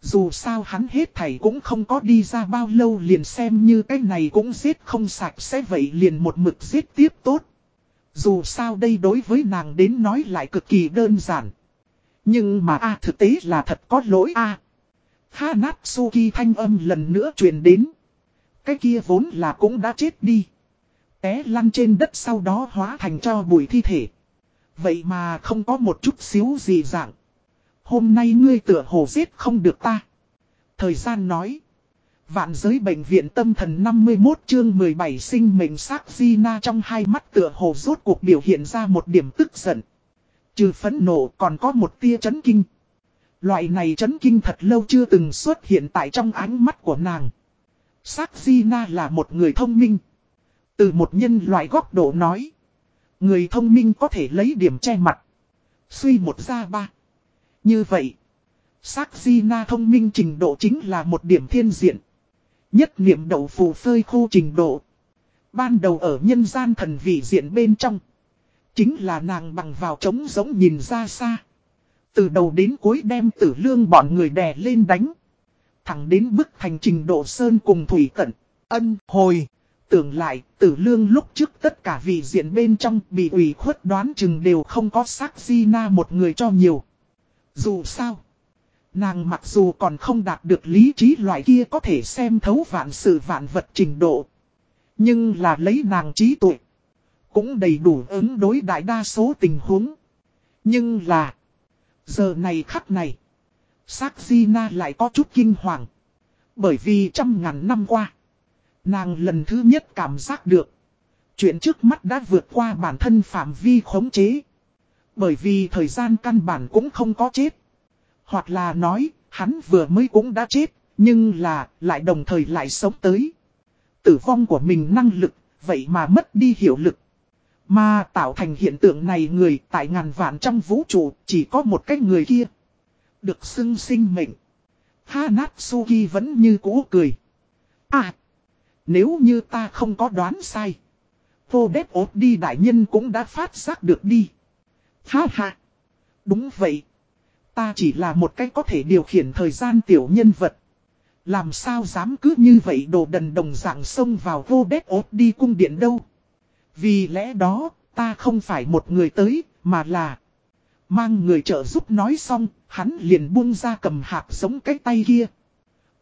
Speaker 1: Dù sao hắn hết thảy cũng không có đi ra bao lâu liền xem như cái này cũng giết không sạch sẽ vậy liền một mực giết tiếp tốt. Dù sao đây đối với nàng đến nói lại cực kỳ đơn giản. Nhưng mà a thực tế là thật có lỗi a. À. Hanatsuki thanh âm lần nữa truyền đến. Cái kia vốn là cũng đã chết đi. Té lăn trên đất sau đó hóa thành cho bụi thi thể. Vậy mà không có một chút xíu gì dạng. Hôm nay ngươi tựa hồ giết không được ta. Thời gian nói. Vạn giới bệnh viện tâm thần 51 chương 17 sinh mệnh sắc di na trong hai mắt tựa hồ rốt cuộc biểu hiện ra một điểm tức giận. Trừ phẫn nộ còn có một tia chấn kinh. Loại này chấn kinh thật lâu chưa từng xuất hiện tại trong ánh mắt của nàng. Sắc di na là một người thông minh. Từ một nhân loại góc độ nói. Người thông minh có thể lấy điểm che mặt. Suy một ra ba. Như vậy. Sắc di na thông minh trình độ chính là một điểm thiên diện. Nhất niệm đậu phù phơi khô trình độ. Ban đầu ở nhân gian thần vị diện bên trong. Chính là nàng bằng vào trống giống nhìn ra xa. Từ đầu đến cuối đem tử lương bọn người đè lên đánh. Thẳng đến bức thành trình độ sơn cùng thủy cận. Ân, hồi. Tưởng lại, tử lương lúc trước tất cả vị diện bên trong bị ủy khuất đoán chừng đều không có sắc di na một người cho nhiều. Dù sao. Nàng mặc dù còn không đạt được lý trí loại kia có thể xem thấu vạn sự vạn vật trình độ. Nhưng là lấy nàng trí tuệ. Cũng đầy đủ ứng đối đại đa số tình huống. Nhưng là. Giờ này khắc này. Sắc Di Na lại có chút kinh hoàng. Bởi vì trăm ngàn năm qua. Nàng lần thứ nhất cảm giác được. Chuyện trước mắt đã vượt qua bản thân phạm vi khống chế. Bởi vì thời gian căn bản cũng không có chết. Hoặc là nói, hắn vừa mới cũng đã chết, nhưng là, lại đồng thời lại sống tới. Tử vong của mình năng lực, vậy mà mất đi hiệu lực. Mà tạo thành hiện tượng này người tại ngàn vạn trong vũ trụ chỉ có một cái người kia. Được xưng sinh mệnh. Hanatsuki vẫn như cũ cười. À! Nếu như ta không có đoán sai. Vô đếp ốt đi đại nhân cũng đã phát giác được đi. Ha ha! Đúng vậy. Ta chỉ là một cách có thể điều khiển thời gian tiểu nhân vật. Làm sao dám cứ như vậy đồ đần đồng dạng xông vào vô đếp ốt đi cung điện đâu. Vì lẽ đó, ta không phải một người tới, mà là... Mang người trợ giúp nói xong, hắn liền buông ra cầm hạt giống cái tay kia.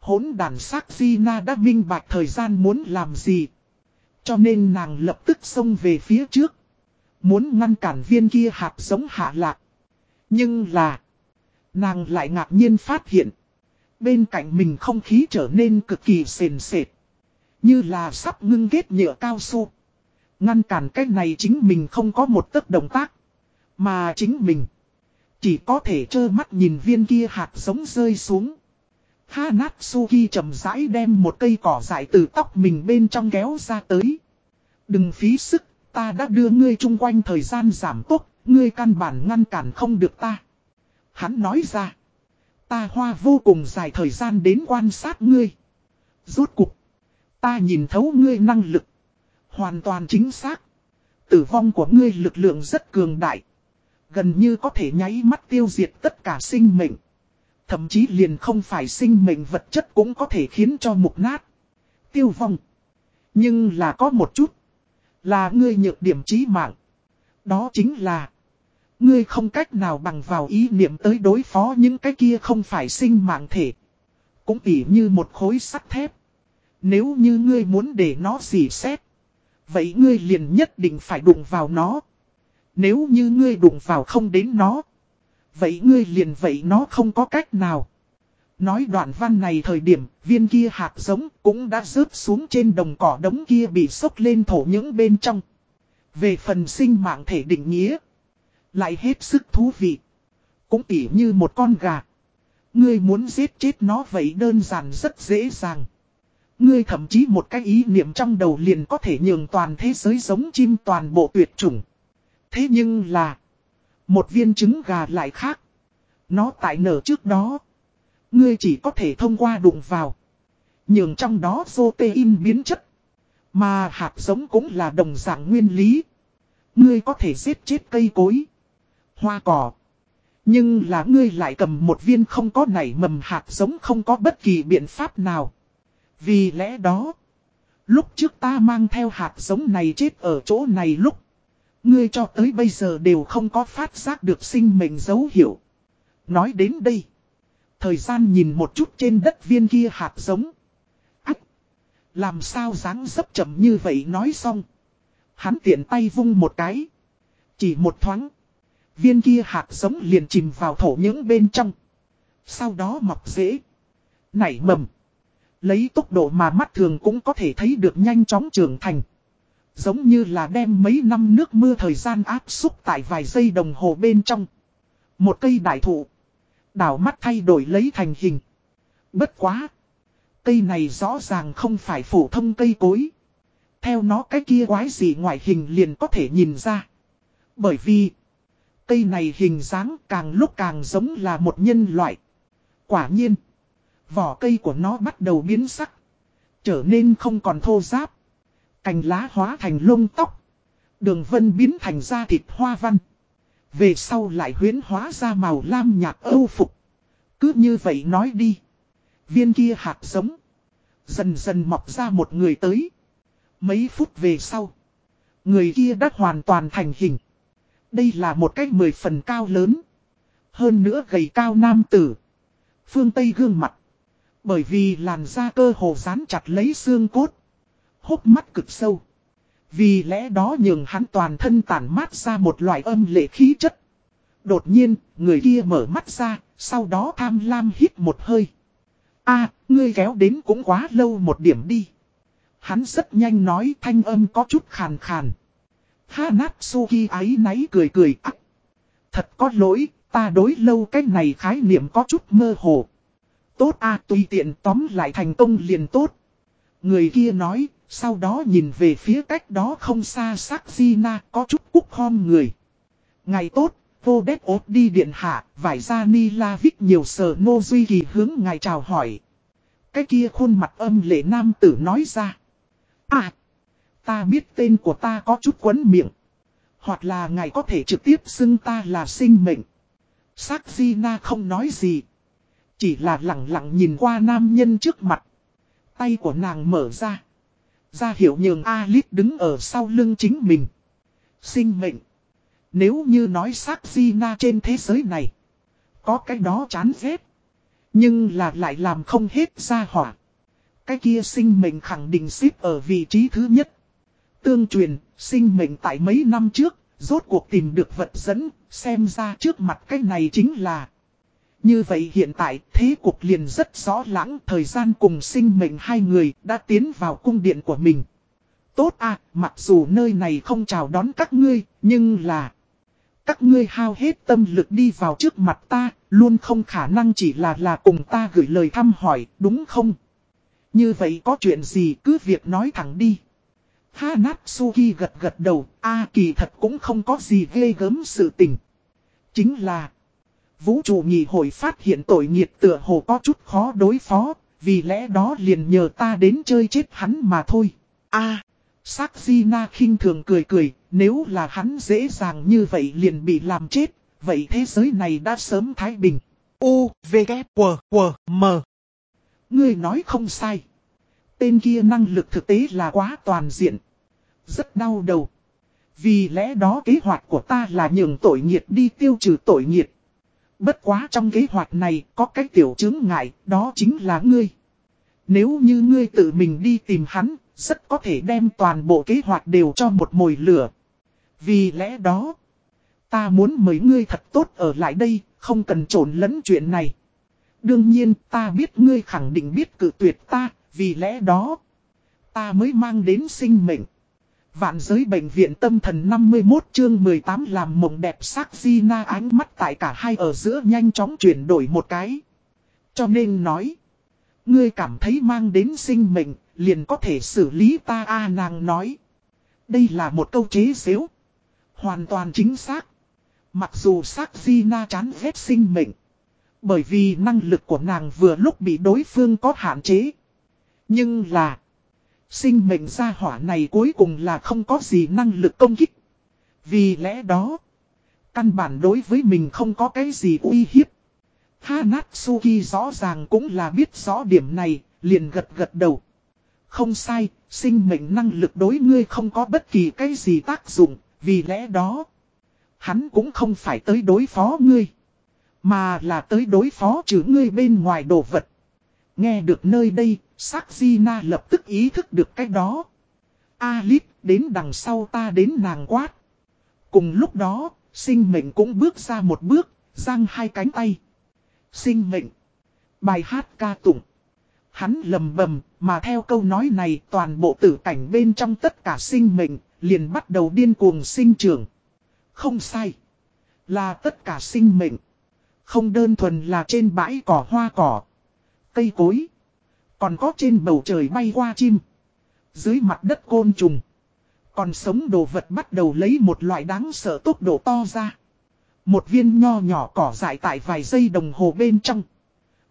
Speaker 1: Hốn đàn sắc Gina đã minh bạch thời gian muốn làm gì. Cho nên nàng lập tức xông về phía trước. Muốn ngăn cản viên kia hạt giống hạ lạc. Nhưng là... Nàng lại ngạc nhiên phát hiện. Bên cạnh mình không khí trở nên cực kỳ sền sệt. Như là sắp ngưng kết nhựa cao su. Ngăn cản cái này chính mình không có một tấc động tác. Mà chính mình. Chỉ có thể trơ mắt nhìn viên kia hạt giống rơi xuống. Hanatsuki chậm rãi đem một cây cỏ dại từ tóc mình bên trong kéo ra tới. Đừng phí sức, ta đã đưa ngươi chung quanh thời gian giảm tốt, ngươi căn bản ngăn cản không được ta. Hắn nói ra. Ta hoa vô cùng dài thời gian đến quan sát ngươi. Rốt cục. Ta nhìn thấu ngươi năng lực. Hoàn toàn chính xác. Tử vong của ngươi lực lượng rất cường đại. Gần như có thể nháy mắt tiêu diệt tất cả sinh mệnh. Thậm chí liền không phải sinh mệnh vật chất cũng có thể khiến cho mục nát. Tiêu vong. Nhưng là có một chút. Là ngươi nhược điểm trí mạng. Đó chính là. Ngươi không cách nào bằng vào ý niệm tới đối phó những cái kia không phải sinh mạng thể. Cũng tỉ như một khối sắt thép. Nếu như ngươi muốn để nó dì xét. Vậy ngươi liền nhất định phải đụng vào nó. Nếu như ngươi đụng vào không đến nó. Vậy ngươi liền vậy nó không có cách nào. Nói đoạn văn này thời điểm, viên kia hạt giống cũng đã rớt xuống trên đồng cỏ đống kia bị sốc lên thổ những bên trong. Về phần sinh mạng thể định nghĩa, lại hết sức thú vị. Cũng tỉ như một con gà. Ngươi muốn giết chết nó vậy đơn giản rất dễ dàng. Ngươi thậm chí một cái ý niệm trong đầu liền có thể nhường toàn thế giới giống chim toàn bộ tuyệt chủng. Thế nhưng là, một viên trứng gà lại khác. Nó tại nở trước đó. Ngươi chỉ có thể thông qua đụng vào. Nhường trong đó protein biến chất. Mà hạt giống cũng là đồng dạng nguyên lý. Ngươi có thể giết chết cây cối. Hoa cỏ. Nhưng là ngươi lại cầm một viên không có nảy mầm hạt giống không có bất kỳ biện pháp nào. Vì lẽ đó. Lúc trước ta mang theo hạt giống này chết ở chỗ này lúc. Ngươi cho tới bây giờ đều không có phát giác được sinh mệnh dấu hiệu. Nói đến đây. Thời gian nhìn một chút trên đất viên kia hạt giống. Ách! Làm sao dáng dấp chậm như vậy nói xong. Hắn tiện tay vung một cái. Chỉ một thoáng. Viên kia hạt giống liền chìm vào thổ những bên trong. Sau đó mọc rễ. Nảy mầm. Lấy tốc độ mà mắt thường cũng có thể thấy được nhanh chóng trưởng thành. Giống như là đem mấy năm nước mưa thời gian áp xúc tại vài giây đồng hồ bên trong. Một cây đại thụ. Đảo mắt thay đổi lấy thành hình. Bất quá. Cây này rõ ràng không phải phổ thông cây cối. Theo nó cái kia quái gì ngoại hình liền có thể nhìn ra. Bởi vì. Cây này hình dáng càng lúc càng giống là một nhân loại. Quả nhiên. Vỏ cây của nó bắt đầu biến sắc. Trở nên không còn thô giáp. Cành lá hóa thành lông tóc. Đường vân biến thành da thịt hoa văn. Về sau lại huyến hóa ra màu lam nhạt âu phục. Cứ như vậy nói đi. Viên kia hạt giống. Dần dần mọc ra một người tới. Mấy phút về sau. Người kia đã hoàn toàn thành hình. Đây là một cách mười phần cao lớn. Hơn nữa gầy cao nam tử. Phương Tây gương mặt. Bởi vì làn da cơ hồ dán chặt lấy xương cốt. Hốc mắt cực sâu. Vì lẽ đó nhường hắn toàn thân tản mát ra một loại âm lệ khí chất. Đột nhiên, người kia mở mắt ra, sau đó tham lam hít một hơi. a ngươi kéo đến cũng quá lâu một điểm đi. Hắn rất nhanh nói thanh âm có chút khàn khàn. Hanatsuki ái náy cười cười ắc. Thật có lỗi, ta đối lâu cái này khái niệm có chút mơ hồ. Tốt a tùy tiện tóm lại thành công liền tốt. Người kia nói, sau đó nhìn về phía cách đó không xa sắc Gina có chút cúc khom người. Ngày tốt, vô đét ốt đi điện hạ, vải ra ni la vít nhiều sờ nô duy kỳ hướng ngài chào hỏi. Cái kia khuôn mặt âm lệ nam tử nói ra. À, ta biết tên của ta có chút quấn miệng. Hoặc là ngài có thể trực tiếp xưng ta là sinh mệnh. Sắc Gina không nói gì. Chỉ là lặng lặng nhìn qua nam nhân trước mặt. Tay của nàng mở ra. Ra hiệu nhường Alice đứng ở sau lưng chính mình. Sinh mệnh. Nếu như nói xác Gina trên thế giới này. Có cái đó chán ghét. Nhưng là lại làm không hết ra hỏa. Cái kia sinh mệnh khẳng định xếp ở vị trí thứ nhất. Tương truyền, sinh mệnh tại mấy năm trước, rốt cuộc tìm được vật dẫn, xem ra trước mặt cái này chính là như vậy hiện tại thế cục liền rất rõ lãng thời gian cùng sinh mệnh hai người đã tiến vào cung điện của mình. Tốt à, mặc dù nơi này không chào đón các ngươi, nhưng là... Các ngươi hao hết tâm lực đi vào trước mặt ta, luôn không khả năng chỉ là là cùng ta gửi lời thăm hỏi, đúng không? Như vậy có chuyện gì cứ việc nói thẳng đi. Hanatsuki gật gật đầu, A kỳ thật cũng không có gì ghê gớm sự tình. Chính là... Vũ trụ nhị hội phát hiện tội nghiệt tựa hồ có chút khó đối phó, vì lẽ đó liền nhờ ta đến chơi chết hắn mà thôi. a à, Sắc Na khinh thường cười cười, nếu là hắn dễ dàng như vậy liền bị làm chết, vậy thế giới này đã sớm thái bình. U, V, K, W, W, M. Ngươi nói không sai. Tên kia năng lực thực tế là quá toàn diện. Rất đau đầu. Vì lẽ đó kế hoạch của ta là nhường tội nghiệt đi tiêu trừ tội nghiệt. Bất quá trong kế hoạch này có cái tiểu chứng ngại, đó chính là ngươi. Nếu như ngươi tự mình đi tìm hắn, rất có thể đem toàn bộ kế hoạch đều cho một mồi lửa. Vì lẽ đó, ta muốn mời ngươi thật tốt ở lại đây, không cần trộn lẫn chuyện này. Đương nhiên ta biết ngươi khẳng định biết cự tuyệt ta, vì lẽ đó, ta mới mang đến sinh mệnh. Vạn giới bệnh viện tâm thần 51 chương 18 làm mộng đẹp sắc di na ánh mắt tại cả hai ở giữa nhanh chóng chuyển đổi một cái. Cho nên nói, ngươi cảm thấy mang đến sinh mệnh, liền có thể xử lý ta a nàng nói. Đây là một câu chế xếu. Hoàn toàn chính xác. Mặc dù sắc di na chán ghét sinh mệnh. Bởi vì năng lực của nàng vừa lúc bị đối phương có hạn chế. Nhưng là... Sinh mệnh gia hỏa này cuối cùng là không có gì năng lực công kích. Vì lẽ đó... Căn bản đối với mình không có cái gì uy hiếp. Hanatsuki rõ ràng cũng là biết rõ điểm này, liền gật gật đầu. Không sai, sinh mệnh năng lực đối ngươi không có bất kỳ cái gì tác dụng, vì lẽ đó... Hắn cũng không phải tới đối phó ngươi. Mà là tới đối phó chữ ngươi bên ngoài đồ vật. Nghe được nơi đây, sắc Di Na lập tức ý thức được cái đó. Alip, đến đằng sau ta đến nàng quát. Cùng lúc đó, sinh mệnh cũng bước ra một bước, giang hai cánh tay. Sinh mệnh. Bài hát ca tụng. Hắn lầm bầm, mà theo câu nói này toàn bộ tử cảnh bên trong tất cả sinh mệnh, liền bắt đầu điên cuồng sinh trưởng. Không sai. Là tất cả sinh mệnh. Không đơn thuần là trên bãi cỏ hoa cỏ. Cây cối. Còn có trên bầu trời bay qua chim. Dưới mặt đất côn trùng. Còn sống đồ vật bắt đầu lấy một loại đáng sợ tốc độ to ra. Một viên nho nhỏ cỏ dại tại vài giây đồng hồ bên trong.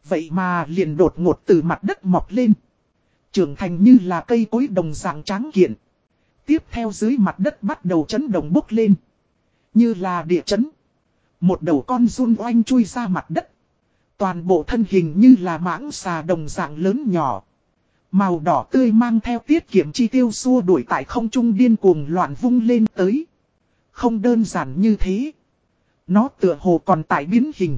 Speaker 1: Vậy mà liền đột ngột từ mặt đất mọc lên. Trưởng thành như là cây cối đồng dạng tráng kiện. Tiếp theo dưới mặt đất bắt đầu chấn động bốc lên. Như là địa chấn. Một đầu con run oanh chui ra mặt đất. Toàn bộ thân hình như là mãng xà đồng dạng lớn nhỏ. Màu đỏ tươi mang theo tiết kiệm chi tiêu xua đuổi tại không trung điên cuồng loạn vung lên tới. Không đơn giản như thế. Nó tựa hồ còn tại biến hình.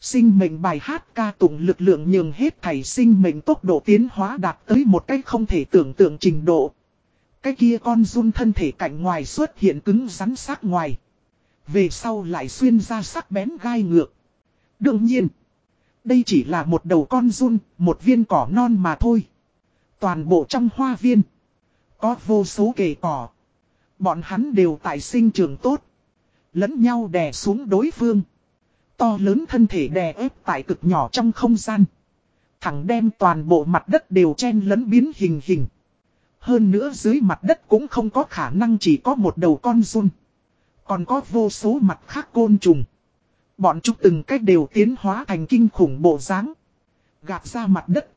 Speaker 1: Sinh mệnh bài hát ca tụng lực lượng nhường hết thảy sinh mệnh tốc độ tiến hóa đạt tới một cách không thể tưởng tượng trình độ. Cái kia con run thân thể cạnh ngoài xuất hiện cứng rắn sắc ngoài. Về sau lại xuyên ra sắc bén gai ngược. Đương nhiên, đây chỉ là một đầu con run, một viên cỏ non mà thôi. Toàn bộ trong hoa viên, có vô số kề cỏ. Bọn hắn đều tại sinh trường tốt. Lẫn nhau đè xuống đối phương. To lớn thân thể đè ép tại cực nhỏ trong không gian. Thẳng đem toàn bộ mặt đất đều chen lẫn biến hình hình. Hơn nữa dưới mặt đất cũng không có khả năng chỉ có một đầu con run. Còn có vô số mặt khác côn trùng. Bọn chúng từng cách đều tiến hóa thành kinh khủng bộ dáng Gạt ra mặt đất.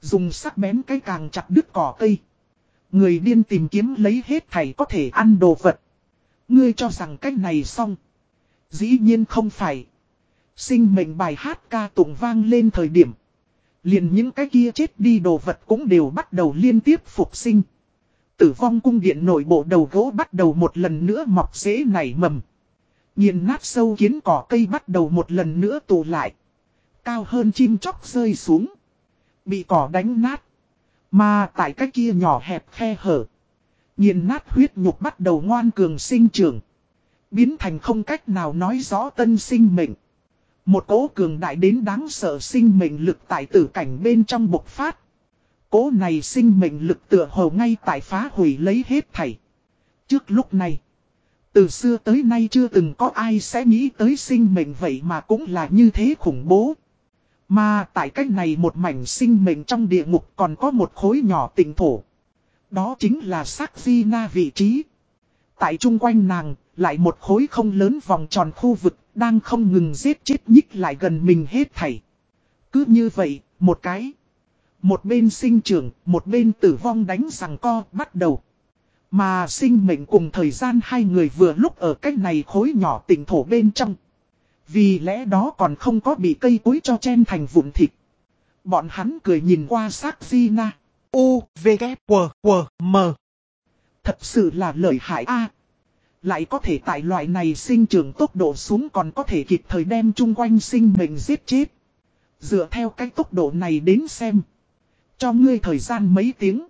Speaker 1: Dùng sắc bén cái càng chặt đứt cỏ cây. Người điên tìm kiếm lấy hết thảy có thể ăn đồ vật. Ngươi cho rằng cách này xong. Dĩ nhiên không phải. Sinh mệnh bài hát ca tụng vang lên thời điểm. Liền những cái kia chết đi đồ vật cũng đều bắt đầu liên tiếp phục sinh. Tử vong cung điện nội bộ đầu gỗ bắt đầu một lần nữa mọc dễ nảy mầm. Nhìn nát sâu kiến cỏ cây bắt đầu một lần nữa tụ lại. Cao hơn chim chóc rơi xuống. Bị cỏ đánh nát. Mà tại cái kia nhỏ hẹp khe hở. Nhìn nát huyết nhục bắt đầu ngoan cường sinh trưởng. Biến thành không cách nào nói rõ tân sinh mệnh. Một cố cường đại đến đáng sợ sinh mệnh lực tại tử cảnh bên trong bộc phát. Cố này sinh mệnh lực tựa hồ ngay tại phá hủy lấy hết thảy. Trước lúc này, từ xưa tới nay chưa từng có ai sẽ nghĩ tới sinh mệnh vậy mà cũng là như thế khủng bố. Mà tại cách này một mảnh sinh mệnh trong địa ngục còn có một khối nhỏ tỉnh thổ. Đó chính là sắc di na vị trí. Tại chung quanh nàng, lại một khối không lớn vòng tròn khu vực, đang không ngừng giết chết nhích lại gần mình hết thảy. Cứ như vậy, một cái. Một bên sinh trưởng, một bên tử vong đánh rằng co bắt đầu. Mà sinh mệnh cùng thời gian hai người vừa lúc ở cách này khối nhỏ tỉnh thổ bên trong. Vì lẽ đó còn không có bị cây cối cho chen thành vụn thịt. Bọn hắn cười nhìn qua xác Gina. U, V, K, W, W, M. Thật sự là lợi hại a Lại có thể tại loại này sinh trưởng tốc độ xuống còn có thể kịp thời đem chung quanh sinh mệnh giết chết. Dựa theo cái tốc độ này đến xem. Cho ngươi thời gian mấy tiếng.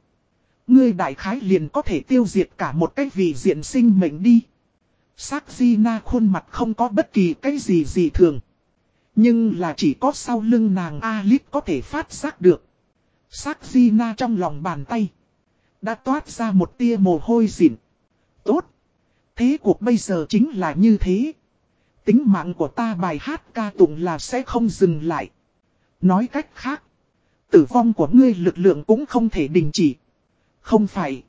Speaker 1: Ngươi đại khái liền có thể tiêu diệt cả một cái vị diện sinh mệnh đi. Sắc di na khuôn mặt không có bất kỳ cái gì gì thường. Nhưng là chỉ có sau lưng nàng Alip có thể phát giác được. Sắc di na trong lòng bàn tay. Đã toát ra một tia mồ hôi dịn. Tốt. Thế cuộc bây giờ chính là như thế. Tính mạng của ta bài hát ca tụng là sẽ không dừng lại. Nói cách khác. Tử vong của ngươi lực lượng cũng không thể đình chỉ. Không phải.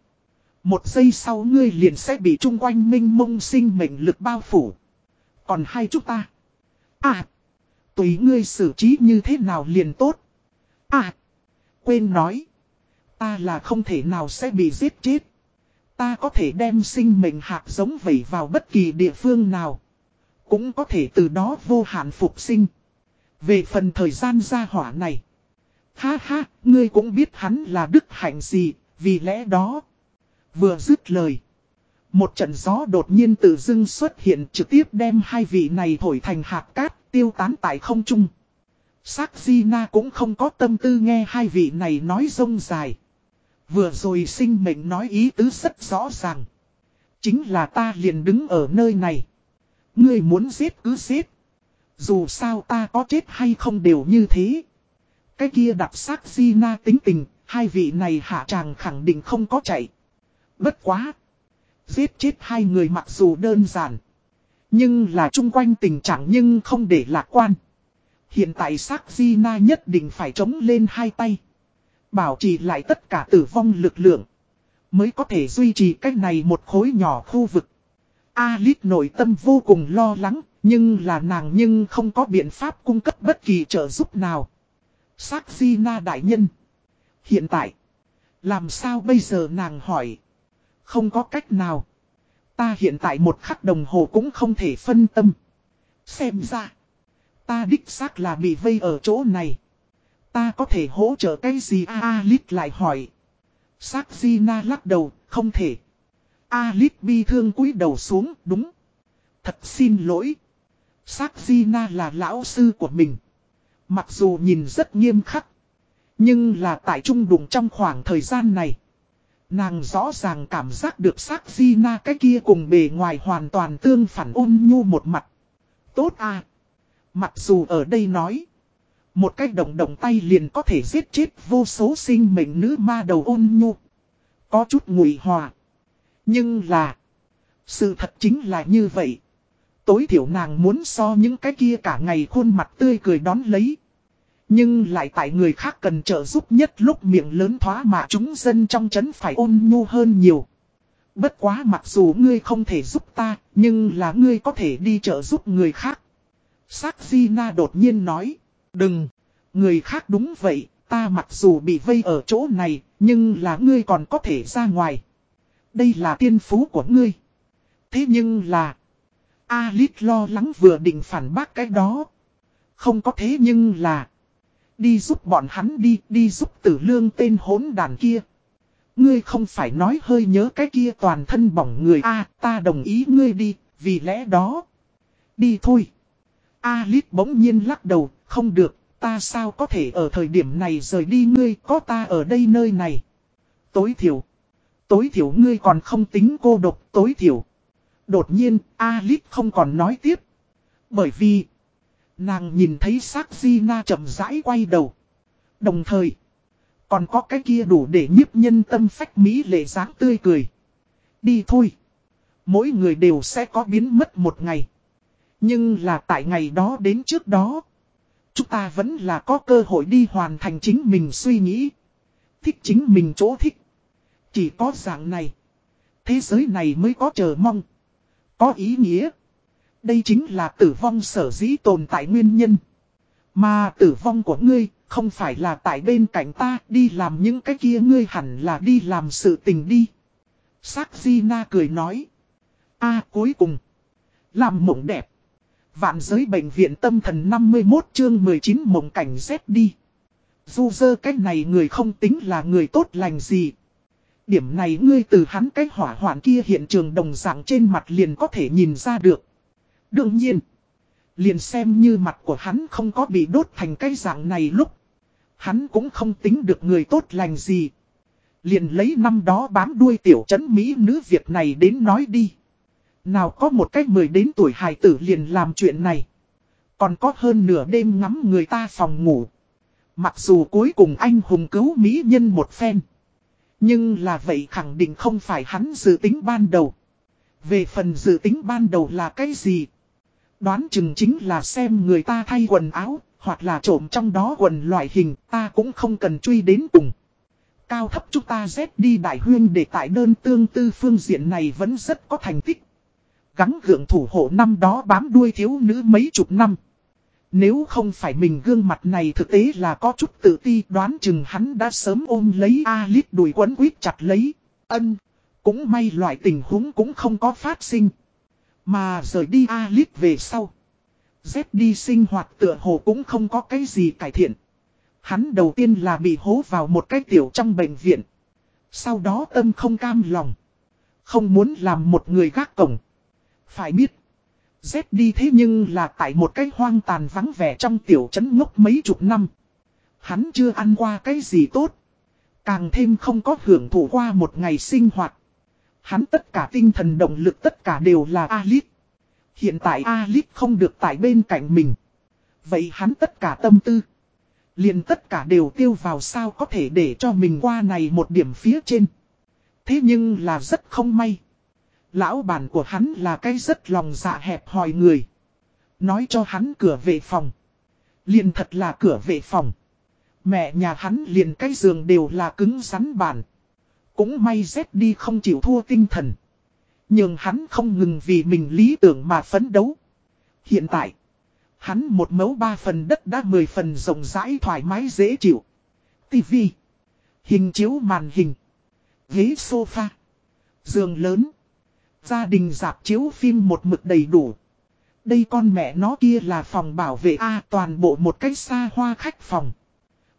Speaker 1: Một giây sau ngươi liền sẽ bị trung quanh minh mông sinh mệnh lực bao phủ. Còn hai chúng ta. À. Tùy ngươi xử trí như thế nào liền tốt. À. Quên nói. Ta là không thể nào sẽ bị giết chết. Ta có thể đem sinh mệnh hạt giống vẩy vào bất kỳ địa phương nào. Cũng có thể từ đó vô hạn phục sinh. Về phần thời gian gia hỏa này. Ha ha, ngươi cũng biết hắn là đức hạnh gì, vì lẽ đó. Vừa dứt lời. Một trận gió đột nhiên tự dưng xuất hiện trực tiếp đem hai vị này thổi thành hạt cát tiêu tán tại không trung. Sắc Gina cũng không có tâm tư nghe hai vị này nói rông dài. Vừa rồi sinh mệnh nói ý tứ rất rõ ràng. Chính là ta liền đứng ở nơi này. Ngươi muốn giết cứ giết. Dù sao ta có chết hay không đều như thế. Cái kia đặc sắc Gina tính tình, hai vị này hạ tràng khẳng định không có chạy. Bất quá. Giết chết hai người mặc dù đơn giản. Nhưng là chung quanh tình trạng nhưng không để lạc quan. Hiện tại sắc Na nhất định phải chống lên hai tay. Bảo trì lại tất cả tử vong lực lượng. Mới có thể duy trì cách này một khối nhỏ khu vực. Alice nội tâm vô cùng lo lắng. Nhưng là nàng nhưng không có biện pháp cung cấp bất kỳ trợ giúp nào. Sắc Na đại nhân. Hiện tại. Làm sao bây giờ nàng hỏi. Không có cách nào. Ta hiện tại một khắc đồng hồ cũng không thể phân tâm. Xem ra. Ta đích xác là bị vây ở chỗ này. Ta có thể hỗ trợ cái gì A Alit lại hỏi. Sắc Gina lắc đầu, không thể. Alit bi thương cúi đầu xuống, đúng. Thật xin lỗi. Sắc Gina là lão sư của mình. Mặc dù nhìn rất nghiêm khắc. Nhưng là tại trung đụng trong khoảng thời gian này. Nàng rõ ràng cảm giác được sắc Gina cái kia cùng bề ngoài hoàn toàn tương phản ôn nhu một mặt. Tốt à. Mặc dù ở đây nói. Một cách động động tay liền có thể giết chết vô số sinh mệnh nữ ma đầu ôn nhu. Có chút ngụy hòa. Nhưng là. Sự thật chính là như vậy. Tối thiểu nàng muốn so những cái kia cả ngày khuôn mặt tươi cười đón lấy. Nhưng lại tại người khác cần trợ giúp nhất lúc miệng lớn thoá mà chúng dân trong chấn phải ôn nhu hơn nhiều. Bất quá mặc dù ngươi không thể giúp ta, nhưng là ngươi có thể đi trợ giúp người khác. Sắc Di Na đột nhiên nói. Đừng, người khác đúng vậy, ta mặc dù bị vây ở chỗ này, nhưng là ngươi còn có thể ra ngoài. Đây là tiên phú của ngươi. Thế nhưng là, Alit lo lắng vừa định phản bác cái đó. Không có thế nhưng là, đi giúp bọn hắn đi, đi giúp tử lương tên hốn đàn kia. Ngươi không phải nói hơi nhớ cái kia toàn thân bỏng người a ta đồng ý ngươi đi, vì lẽ đó. Đi thôi. Alice bỗng nhiên lắc đầu, không được, ta sao có thể ở thời điểm này rời đi ngươi, có ta ở đây nơi này. Tối thiểu, tối thiểu ngươi còn không tính cô độc, tối thiểu. Đột nhiên, Alice không còn nói tiếp. Bởi vì, nàng nhìn thấy xác Gina chậm rãi quay đầu. Đồng thời, còn có cái kia đủ để nhiếp nhân tâm phách mỹ lệ dáng tươi cười. Đi thôi. Mỗi người đều sẽ có biến mất một ngày. Nhưng là tại ngày đó đến trước đó. Chúng ta vẫn là có cơ hội đi hoàn thành chính mình suy nghĩ. Thích chính mình chỗ thích. Chỉ có dạng này. Thế giới này mới có chờ mong. Có ý nghĩa. Đây chính là tử vong sở dĩ tồn tại nguyên nhân. Mà tử vong của ngươi không phải là tại bên cạnh ta, đi làm những cái kia ngươi hẳn là đi làm sự tình đi. Sắc Na cười nói. a, cuối cùng. Làm mộng đẹp. Vạn giới bệnh viện tâm thần 51 chương 19 mộng cảnh rét đi. Du dơ cách này người không tính là người tốt lành gì. Điểm này ngươi từ hắn cái hỏa hoạn kia hiện trường đồng dạng trên mặt liền có thể nhìn ra được. Đương nhiên, liền xem như mặt của hắn không có bị đốt thành cái dạng này lúc. Hắn cũng không tính được người tốt lành gì. Liền lấy năm đó bám đuôi tiểu trấn Mỹ nữ việt này đến nói đi. Nào có một cách mười đến tuổi hài tử liền làm chuyện này. Còn có hơn nửa đêm ngắm người ta phòng ngủ. Mặc dù cuối cùng anh hùng cứu Mỹ nhân một phen. Nhưng là vậy khẳng định không phải hắn dự tính ban đầu. Về phần dự tính ban đầu là cái gì? Đoán chừng chính là xem người ta thay quần áo, hoặc là trộm trong đó quần loại hình, ta cũng không cần truy đến cùng. Cao thấp chúng ta dép đi đại huyên để tại đơn tương tư phương diện này vẫn rất có thành tích. Gắng gượng thủ hộ năm đó bám đuôi thiếu nữ mấy chục năm. Nếu không phải mình gương mặt này thực tế là có chút tự ti đoán chừng hắn đã sớm ôm lấy a lít đùi quấn quýt chặt lấy. Ân, cũng may loại tình huống cũng không có phát sinh. Mà rời đi Alice về sau. Z đi sinh hoạt tựa hồ cũng không có cái gì cải thiện. Hắn đầu tiên là bị hố vào một cái tiểu trong bệnh viện. Sau đó tâm không cam lòng. Không muốn làm một người gác cổng. Phải biết. Z đi thế nhưng là tại một cái hoang tàn vắng vẻ trong tiểu trấn ngốc mấy chục năm. Hắn chưa ăn qua cái gì tốt. Càng thêm không có hưởng thụ qua một ngày sinh hoạt. Hắn tất cả tinh thần động lực tất cả đều là Alip. Hiện tại Alip không được tại bên cạnh mình. Vậy hắn tất cả tâm tư. liền tất cả đều tiêu vào sao có thể để cho mình qua này một điểm phía trên. Thế nhưng là rất không may. Lão bản của hắn là cái rất lòng dạ hẹp hòi người. Nói cho hắn cửa về phòng. Liền thật là cửa về phòng. Mẹ nhà hắn liền cái giường đều là cứng rắn bản. Cũng may Z đi không chịu thua tinh thần. Nhưng hắn không ngừng vì mình lý tưởng mà phấn đấu. Hiện tại, hắn một mẫu ba phần đất đã mười phần rộng rãi thoải mái dễ chịu. TV, hình chiếu màn hình, ghế sofa, giường lớn. Gia đình dạp chiếu phim một mực đầy đủ. Đây con mẹ nó kia là phòng bảo vệ A toàn bộ một cái xa hoa khách phòng.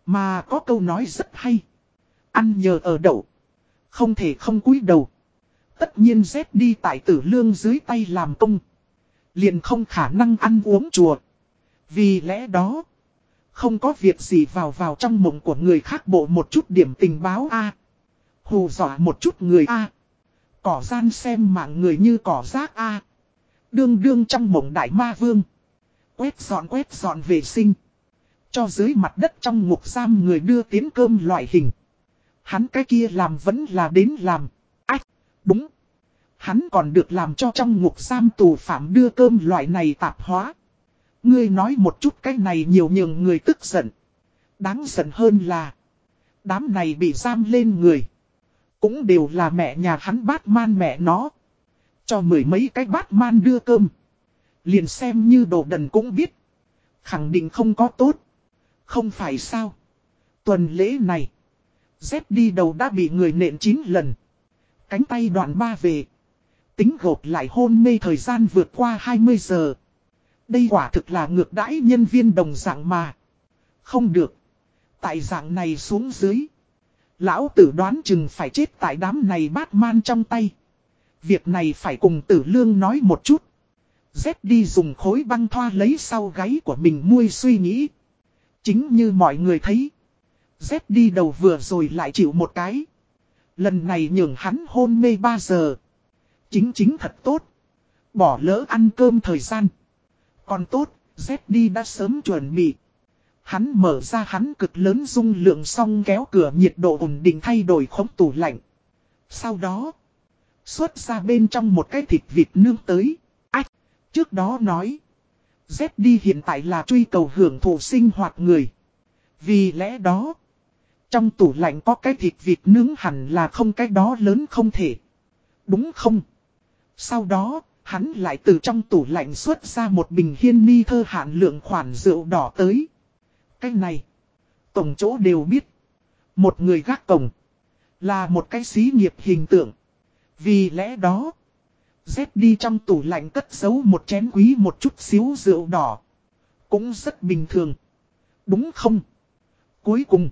Speaker 1: Mà có câu nói rất hay. Ăn nhờ ở đậu. Không thể không cúi đầu. Tất nhiên dép đi tại tử lương dưới tay làm công. Liền không khả năng ăn uống chùa. Vì lẽ đó. Không có việc gì vào vào trong mộng của người khác bộ một chút điểm tình báo A. Hù dọa một chút người A. Cỏ gian xem mạng người như cỏ rác A. Đương đương trong mộng đại ma vương. Quét dọn quét dọn vệ sinh. Cho dưới mặt đất trong ngục giam người đưa tiến cơm loại hình. Hắn cái kia làm vẫn là đến làm. Ách, đúng. Hắn còn được làm cho trong ngục giam tù phạm đưa cơm loại này tạp hóa. Ngươi nói một chút cái này nhiều nhường người tức giận. Đáng giận hơn là. Đám này bị giam lên người. Cũng đều là mẹ nhà hắn bát man mẹ nó. Cho mười mấy cái bát man đưa cơm. Liền xem như đồ đần cũng biết. Khẳng định không có tốt. Không phải sao. Tuần lễ này. Dép đi đầu đã bị người nện 9 lần. Cánh tay đoạn ba về. Tính gộp lại hôn mê thời gian vượt qua 20 giờ. Đây quả thực là ngược đãi nhân viên đồng dạng mà. Không được. Tại dạng này xuống dưới. Lão tử đoán chừng phải chết tại đám này bát man trong tay. Việc này phải cùng tử lương nói một chút. Dép đi dùng khối băng thoa lấy sau gáy của mình muôi suy nghĩ. Chính như mọi người thấy. Dép đi đầu vừa rồi lại chịu một cái. Lần này nhường hắn hôn mê 3 giờ. Chính chính thật tốt. Bỏ lỡ ăn cơm thời gian. Còn tốt, Dép đi đã sớm chuẩn bị. Hắn mở ra hắn cực lớn dung lượng xong kéo cửa nhiệt độ ổn định thay đổi khống tủ lạnh. Sau đó, xuất ra bên trong một cái thịt vịt nương tới. Ách, trước đó nói, Dép đi hiện tại là truy cầu hưởng thụ sinh hoạt người. Vì lẽ đó, trong tủ lạnh có cái thịt vịt nướng hẳn là không cái đó lớn không thể. Đúng không? Sau đó, hắn lại từ trong tủ lạnh xuất ra một bình hiên ni thơ hạn lượng khoản rượu đỏ tới. Cái này, tổng chỗ đều biết. Một người gác cổng, là một cái xí nghiệp hình tượng. Vì lẽ đó, Z đi trong tủ lạnh cất giấu một chén quý một chút xíu rượu đỏ. Cũng rất bình thường. Đúng không? Cuối cùng,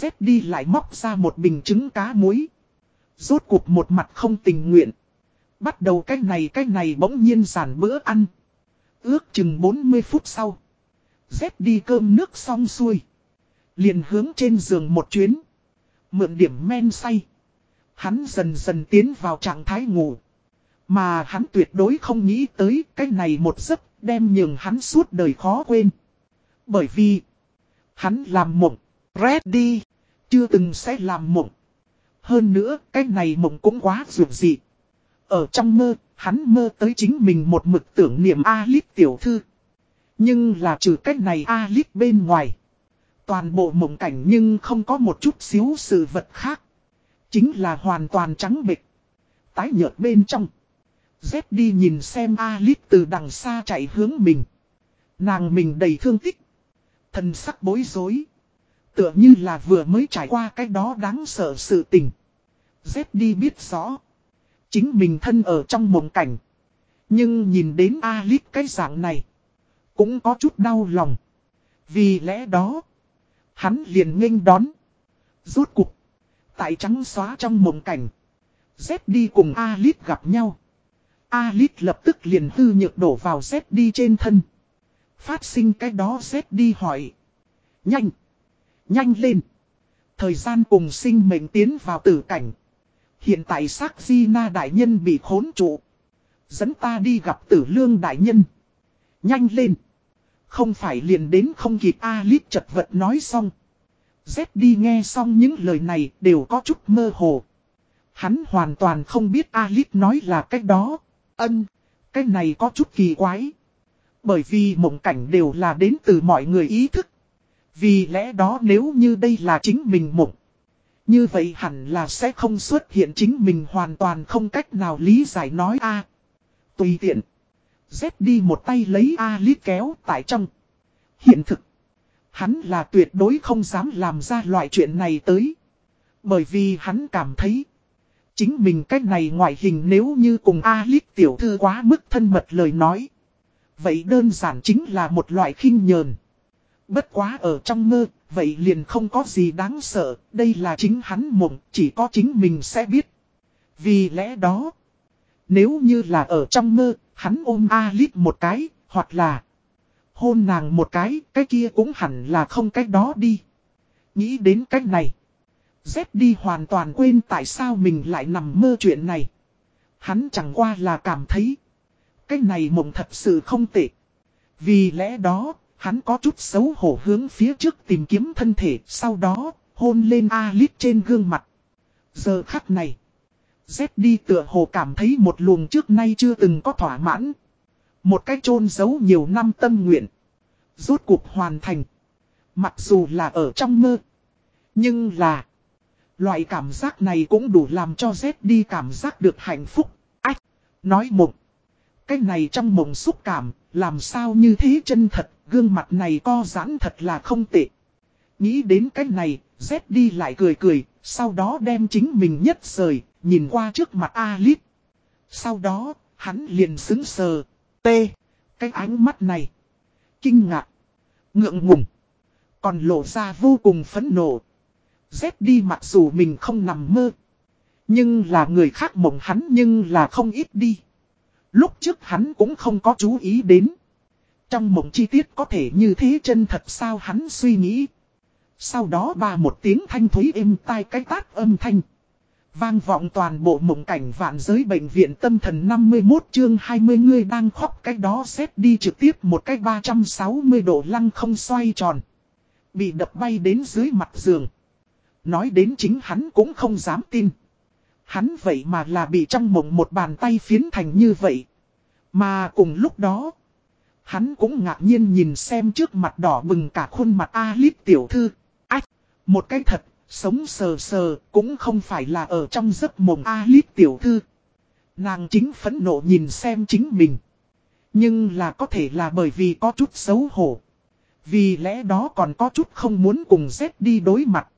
Speaker 1: Z đi lại móc ra một bình trứng cá muối. Rốt cuộc một mặt không tình nguyện. Bắt đầu cái này cái này bỗng nhiên giản bữa ăn. Ước chừng 40 phút sau. Z đi cơm nước xong xuôi. Liền hướng trên giường một chuyến. Mượn điểm men say. Hắn dần dần tiến vào trạng thái ngủ. Mà hắn tuyệt đối không nghĩ tới cái này một giấc đem nhường hắn suốt đời khó quên. Bởi vì, hắn làm mộng. Reddy Chưa từng sẽ làm mộng. Hơn nữa cái này mộng cũng quá dường dị. Ở trong mơ, hắn mơ tới chính mình một mực tưởng niệm Alip tiểu thư. Nhưng là trừ cách này Alip bên ngoài. Toàn bộ mộng cảnh nhưng không có một chút xíu sự vật khác. Chính là hoàn toàn trắng bịch. Tái nhợt bên trong. Z đi nhìn xem Alip từ đằng xa chạy hướng mình. Nàng mình đầy thương tích. Thần sắc bối rối. Tựa như là vừa mới trải qua cái đó đáng sợ sự tình. Dép đi biết rõ. Chính mình thân ở trong mộng cảnh. Nhưng nhìn đến Alip cái dạng này. Cũng có chút đau lòng. Vì lẽ đó. Hắn liền nghênh đón. Rốt cục. Tại trắng xóa trong mộng cảnh. Dép đi cùng Alip gặp nhau. Alip lập tức liền hư nhược đổ vào Z đi trên thân. Phát sinh cái đó Z đi hỏi. Nhanh. Nhanh lên. Thời gian cùng sinh mệnh tiến vào tử cảnh. Hiện tại xác di na đại nhân bị khốn trụ. Dẫn ta đi gặp tử lương đại nhân. Nhanh lên. Không phải liền đến không kịp A-lít chật vật nói xong. Z đi nghe xong những lời này đều có chút mơ hồ. Hắn hoàn toàn không biết A-lít nói là cách đó. Ân, cái này có chút kỳ quái. Bởi vì mộng cảnh đều là đến từ mọi người ý thức. Vì lẽ đó nếu như đây là chính mình mộng. Như vậy hẳn là sẽ không xuất hiện chính mình hoàn toàn không cách nào lý giải nói a Tùy tiện. Z đi một tay lấy A lít kéo tại trong. Hiện thực. Hắn là tuyệt đối không dám làm ra loại chuyện này tới. Bởi vì hắn cảm thấy. Chính mình cách này ngoại hình nếu như cùng A lít tiểu thư quá mức thân mật lời nói. Vậy đơn giản chính là một loại khinh nhờn. Bất quá ở trong mơ, vậy liền không có gì đáng sợ, đây là chính hắn mộng, chỉ có chính mình sẽ biết. Vì lẽ đó, nếu như là ở trong mơ, hắn ôm Alip một cái, hoặc là hôn nàng một cái, cái kia cũng hẳn là không cách đó đi. Nghĩ đến cách này, dép đi hoàn toàn quên tại sao mình lại nằm mơ chuyện này. Hắn chẳng qua là cảm thấy, cái này mộng thật sự không tệ. Vì lẽ đó, Hắn có chút xấu hổ hướng phía trước tìm kiếm thân thể, sau đó, hôn lên Alice trên gương mặt. Giờ khắc này, Z đi tựa hồ cảm thấy một luồng trước nay chưa từng có thỏa mãn. Một cái chôn giấu nhiều năm tâm nguyện. Rốt cuộc hoàn thành. Mặc dù là ở trong mơ. Nhưng là. Loại cảm giác này cũng đủ làm cho Z đi cảm giác được hạnh phúc. Ách. Nói mộng. Cái này trong mộng xúc cảm. Làm sao như thế chân thật. Gương mặt này co giãn thật là không tệ. Nghĩ đến cách này, Z đi lại cười cười, sau đó đem chính mình nhất rời, nhìn qua trước mặt Alip. Sau đó, hắn liền xứng sờ. T. Cái ánh mắt này. Kinh ngạc. Ngượng ngùng. Còn lộ ra vô cùng phấn nộ. Z đi mặc dù mình không nằm mơ. Nhưng là người khác mộng hắn nhưng là không ít đi. Lúc trước hắn cũng không có chú ý đến. Trong mộng chi tiết có thể như thế chân thật sao hắn suy nghĩ. Sau đó ba một tiếng thanh thúy êm tai cái tát âm thanh. Vang vọng toàn bộ mộng cảnh vạn giới bệnh viện tâm thần 51 chương 20 người đang khóc cách đó xét đi trực tiếp một cách 360 độ lăng không xoay tròn. Bị đập bay đến dưới mặt giường. Nói đến chính hắn cũng không dám tin. Hắn vậy mà là bị trong mộng một bàn tay phiến thành như vậy. Mà cùng lúc đó. Hắn cũng ngạc nhiên nhìn xem trước mặt đỏ bừng cả khuôn mặt Alip tiểu thư. Ách, một cái thật, sống sờ sờ, cũng không phải là ở trong giấc mộng Alip tiểu thư. Nàng chính phẫn nộ nhìn xem chính mình. Nhưng là có thể là bởi vì có chút xấu hổ. Vì lẽ đó còn có chút không muốn cùng Z đi đối mặt.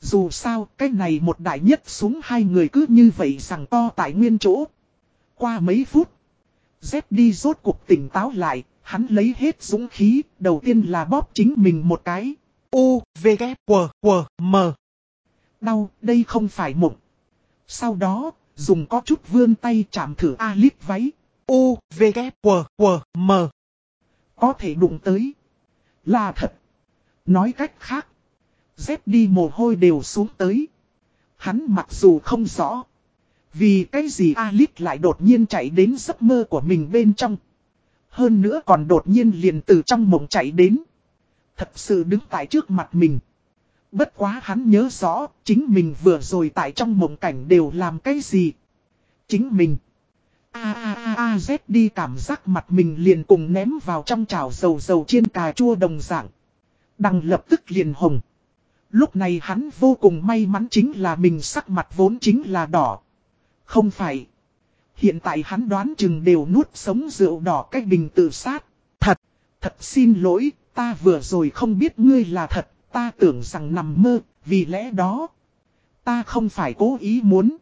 Speaker 1: Dù sao, cái này một đại nhất xuống hai người cứ như vậy rằng to tại nguyên chỗ. Qua mấy phút, Z đi rốt cuộc tỉnh táo lại, Hắn lấy hết dũng khí, đầu tiên là bóp chính mình một cái. U, V, K, W, W, M. Đau, đây không phải mộng. Sau đó, dùng có chút vươn tay chạm thử Alip váy. U, V, K, W, W, M. Có thể đụng tới. Là thật. Nói cách khác. Dép đi mồ hôi đều xuống tới. Hắn mặc dù không rõ. Vì cái gì Alip lại đột nhiên chạy đến giấc mơ của mình bên trong. Hơn nữa còn đột nhiên liền từ trong mộng chạy đến. Thật sự đứng tại trước mặt mình. Bất quá hắn nhớ rõ, chính mình vừa rồi tại trong mộng cảnh đều làm cái gì. Chính mình. A a a a z đi cảm giác mặt mình liền cùng ném vào trong chảo dầu dầu chiên cà chua đồng dạng. Đằng lập tức liền hồng. Lúc này hắn vô cùng may mắn chính là mình sắc mặt vốn chính là đỏ. Không phải. Hiện tại hắn đoán chừng đều nuốt sống rượu đỏ cách bình tự sát. Thật, thật xin lỗi, ta vừa rồi không biết ngươi là thật, ta tưởng rằng nằm mơ, vì lẽ đó. Ta không phải cố ý muốn.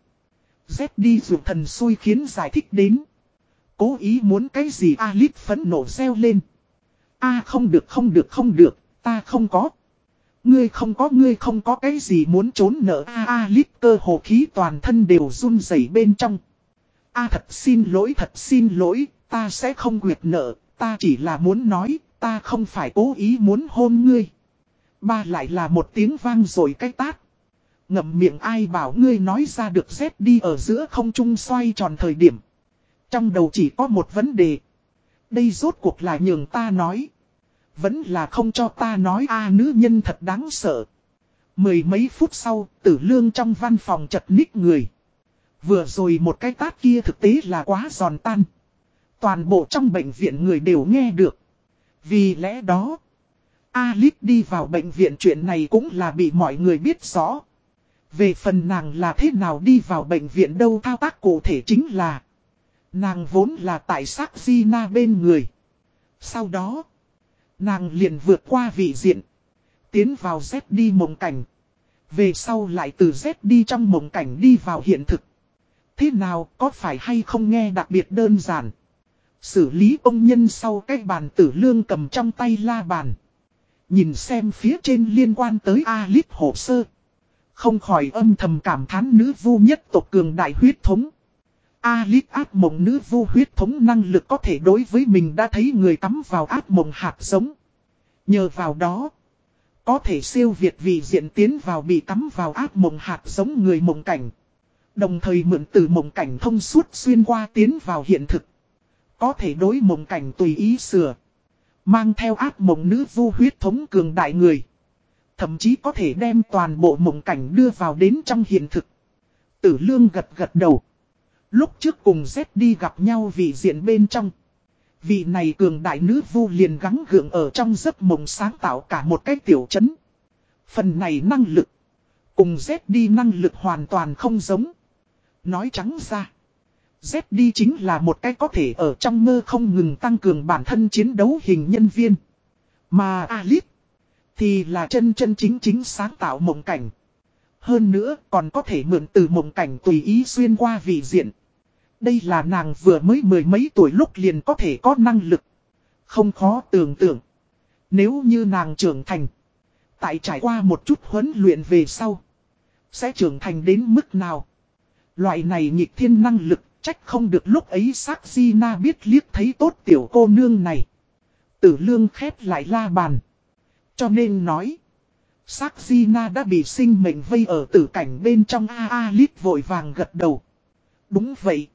Speaker 1: Dép đi dù thần xui khiến giải thích đến. Cố ý muốn cái gì Alip phấn nộ reo lên. A không được không được không được, ta không có. Ngươi không có ngươi không có cái gì muốn trốn nợ A Alip cơ hồ khí toàn thân đều run rẩy bên trong. A thật xin lỗi thật xin lỗi, ta sẽ không quyệt nợ, ta chỉ là muốn nói, ta không phải cố ý muốn hôn ngươi. Ba lại là một tiếng vang rồi cái tát. Ngậm miệng ai bảo ngươi nói ra được rét đi ở giữa không trung xoay tròn thời điểm. Trong đầu chỉ có một vấn đề. Đây rốt cuộc là nhường ta nói. Vẫn là không cho ta nói a nữ nhân thật đáng sợ. Mười mấy phút sau, tử lương trong văn phòng chật ních người. Vừa rồi một cái tát kia thực tế là quá giòn tan. Toàn bộ trong bệnh viện người đều nghe được. Vì lẽ đó, Alip đi vào bệnh viện chuyện này cũng là bị mọi người biết rõ. Về phần nàng là thế nào đi vào bệnh viện đâu thao tác cụ thể chính là Nàng vốn là tại sắc Gina bên người. Sau đó, nàng liền vượt qua vị diện. Tiến vào Z đi mộng cảnh. Về sau lại từ Z đi trong mộng cảnh đi vào hiện thực. Thế nào có phải hay không nghe đặc biệt đơn giản. Xử lý ông nhân sau cái bàn tử lương cầm trong tay la bàn. Nhìn xem phía trên liên quan tới A-lít hồ sơ. Không khỏi âm thầm cảm thán nữ vu nhất tộc cường đại huyết thống. A-lít ác mộng nữ vu huyết thống năng lực có thể đối với mình đã thấy người tắm vào ác mộng hạt giống. Nhờ vào đó, có thể siêu việt vì diện tiến vào bị tắm vào ác mộng hạt giống người mộng cảnh. Đồng thời mượn từ mộng cảnh thông suốt xuyên qua tiến vào hiện thực. Có thể đối mộng cảnh tùy ý sửa. Mang theo ác mộng nữ vu huyết thống cường đại người. Thậm chí có thể đem toàn bộ mộng cảnh đưa vào đến trong hiện thực. Tử lương gật gật đầu. Lúc trước cùng Z đi gặp nhau vị diện bên trong. Vị này cường đại nữ vu liền gắng gượng ở trong giấc mộng sáng tạo cả một cái tiểu chấn. Phần này năng lực. Cùng Z đi năng lực hoàn toàn không giống. Nói trắng ra. Zep đi chính là một cái có thể ở trong mơ không ngừng tăng cường bản thân chiến đấu hình nhân viên. Mà Alice thì là chân chân chính chính sáng tạo mộng cảnh. Hơn nữa còn có thể mượn từ mộng cảnh tùy ý xuyên qua vị diện. Đây là nàng vừa mới mười mấy tuổi lúc liền có thể có năng lực. Không khó tưởng tượng. Nếu như nàng trưởng thành. Tại trải qua một chút huấn luyện về sau. Sẽ trưởng thành đến mức nào. Loại này nghịch thiên năng lực, trách không được lúc ấy sắc di na biết liếc thấy tốt tiểu cô nương này. Tử lương khép lại la bàn. Cho nên nói. Sắc di na đã bị sinh mệnh vây ở tử cảnh bên trong A A lít vội vàng gật đầu. Đúng vậy.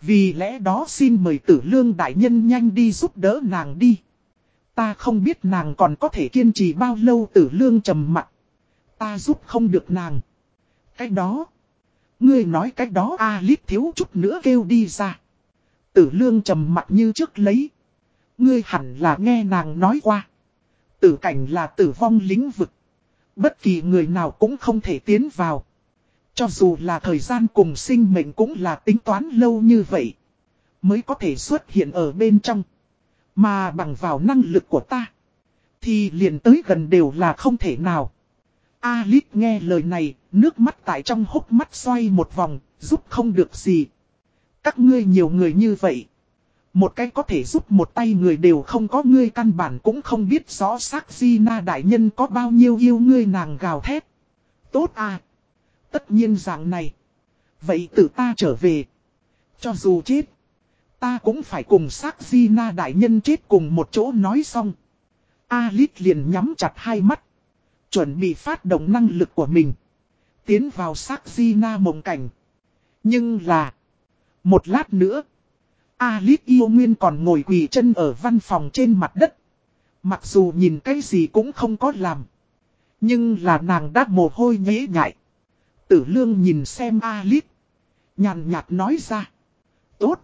Speaker 1: Vì lẽ đó xin mời tử lương đại nhân nhanh đi giúp đỡ nàng đi. Ta không biết nàng còn có thể kiên trì bao lâu tử lương trầm mặt. Ta giúp không được nàng. Cái đó. Ngươi nói cách đó a lít thiếu chút nữa kêu đi ra. Tử lương trầm mặt như trước lấy. Ngươi hẳn là nghe nàng nói qua. Tử cảnh là tử vong lĩnh vực. Bất kỳ người nào cũng không thể tiến vào. Cho dù là thời gian cùng sinh mệnh cũng là tính toán lâu như vậy. Mới có thể xuất hiện ở bên trong. Mà bằng vào năng lực của ta. Thì liền tới gần đều là không thể nào. Alice nghe lời này, nước mắt tại trong hốc mắt xoay một vòng, giúp không được gì. Các ngươi nhiều người như vậy. Một cái có thể giúp một tay người đều không có ngươi căn bản cũng không biết rõ xác di na đại nhân có bao nhiêu yêu ngươi nàng gào thét. Tốt à. Tất nhiên dạng này. Vậy tự ta trở về. Cho dù chết. Ta cũng phải cùng xác di na đại nhân chết cùng một chỗ nói xong. Alít liền nhắm chặt hai mắt. Chuẩn bị phát động năng lực của mình. Tiến vào xác di na mộng cảnh. Nhưng là. Một lát nữa. Alice yêu nguyên còn ngồi quỳ chân ở văn phòng trên mặt đất. Mặc dù nhìn cái gì cũng không có làm. Nhưng là nàng đã mồ hôi nhễ nhại. Tử lương nhìn xem Alice. Nhàn nhạt nói ra. Tốt.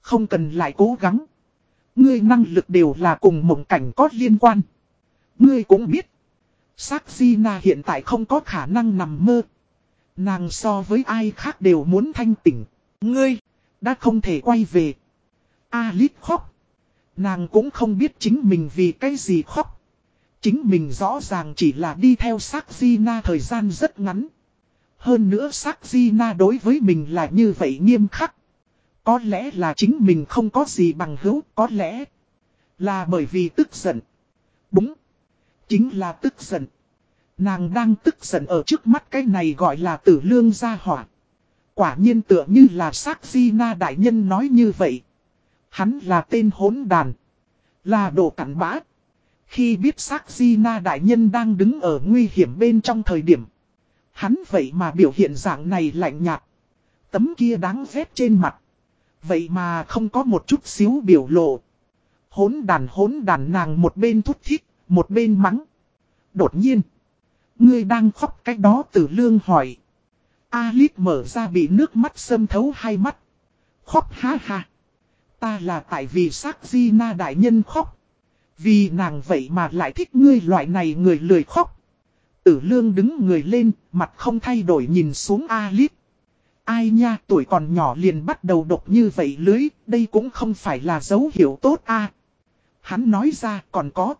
Speaker 1: Không cần lại cố gắng. Ngươi năng lực đều là cùng mộng cảnh có liên quan. Ngươi cũng biết. Sắc Gina hiện tại không có khả năng nằm mơ. Nàng so với ai khác đều muốn thanh tỉnh. Ngươi, đã không thể quay về. Alice khóc. Nàng cũng không biết chính mình vì cái gì khóc. Chính mình rõ ràng chỉ là đi theo sắc Gina thời gian rất ngắn. Hơn nữa sắc Gina đối với mình là như vậy nghiêm khắc. Có lẽ là chính mình không có gì bằng hữu, có lẽ là bởi vì tức giận. Đúng, chính là tức giận. Nàng đang tức giận ở trước mắt cái này gọi là tử lương gia hỏa. Quả nhiên tựa như là sát di na đại nhân nói như vậy. Hắn là tên hỗn đàn. Là đồ cảnh bã. Khi biết sát di na đại nhân đang đứng ở nguy hiểm bên trong thời điểm. Hắn vậy mà biểu hiện dạng này lạnh nhạt. Tấm kia đáng ghét trên mặt. Vậy mà không có một chút xíu biểu lộ. Hốn đàn hốn đàn nàng một bên thút thít, một bên mắng. Đột nhiên. Ngươi đang khóc cách đó tử lương hỏi. Alip mở ra bị nước mắt xâm thấu hai mắt. Khóc ha ha. Ta là tại vì sắc di na đại nhân khóc. Vì nàng vậy mà lại thích ngươi loại này người lười khóc. Tử lương đứng người lên, mặt không thay đổi nhìn xuống Alip. Ai nha tuổi còn nhỏ liền bắt đầu độc như vậy lưới, đây cũng không phải là dấu hiệu tốt a Hắn nói ra còn có.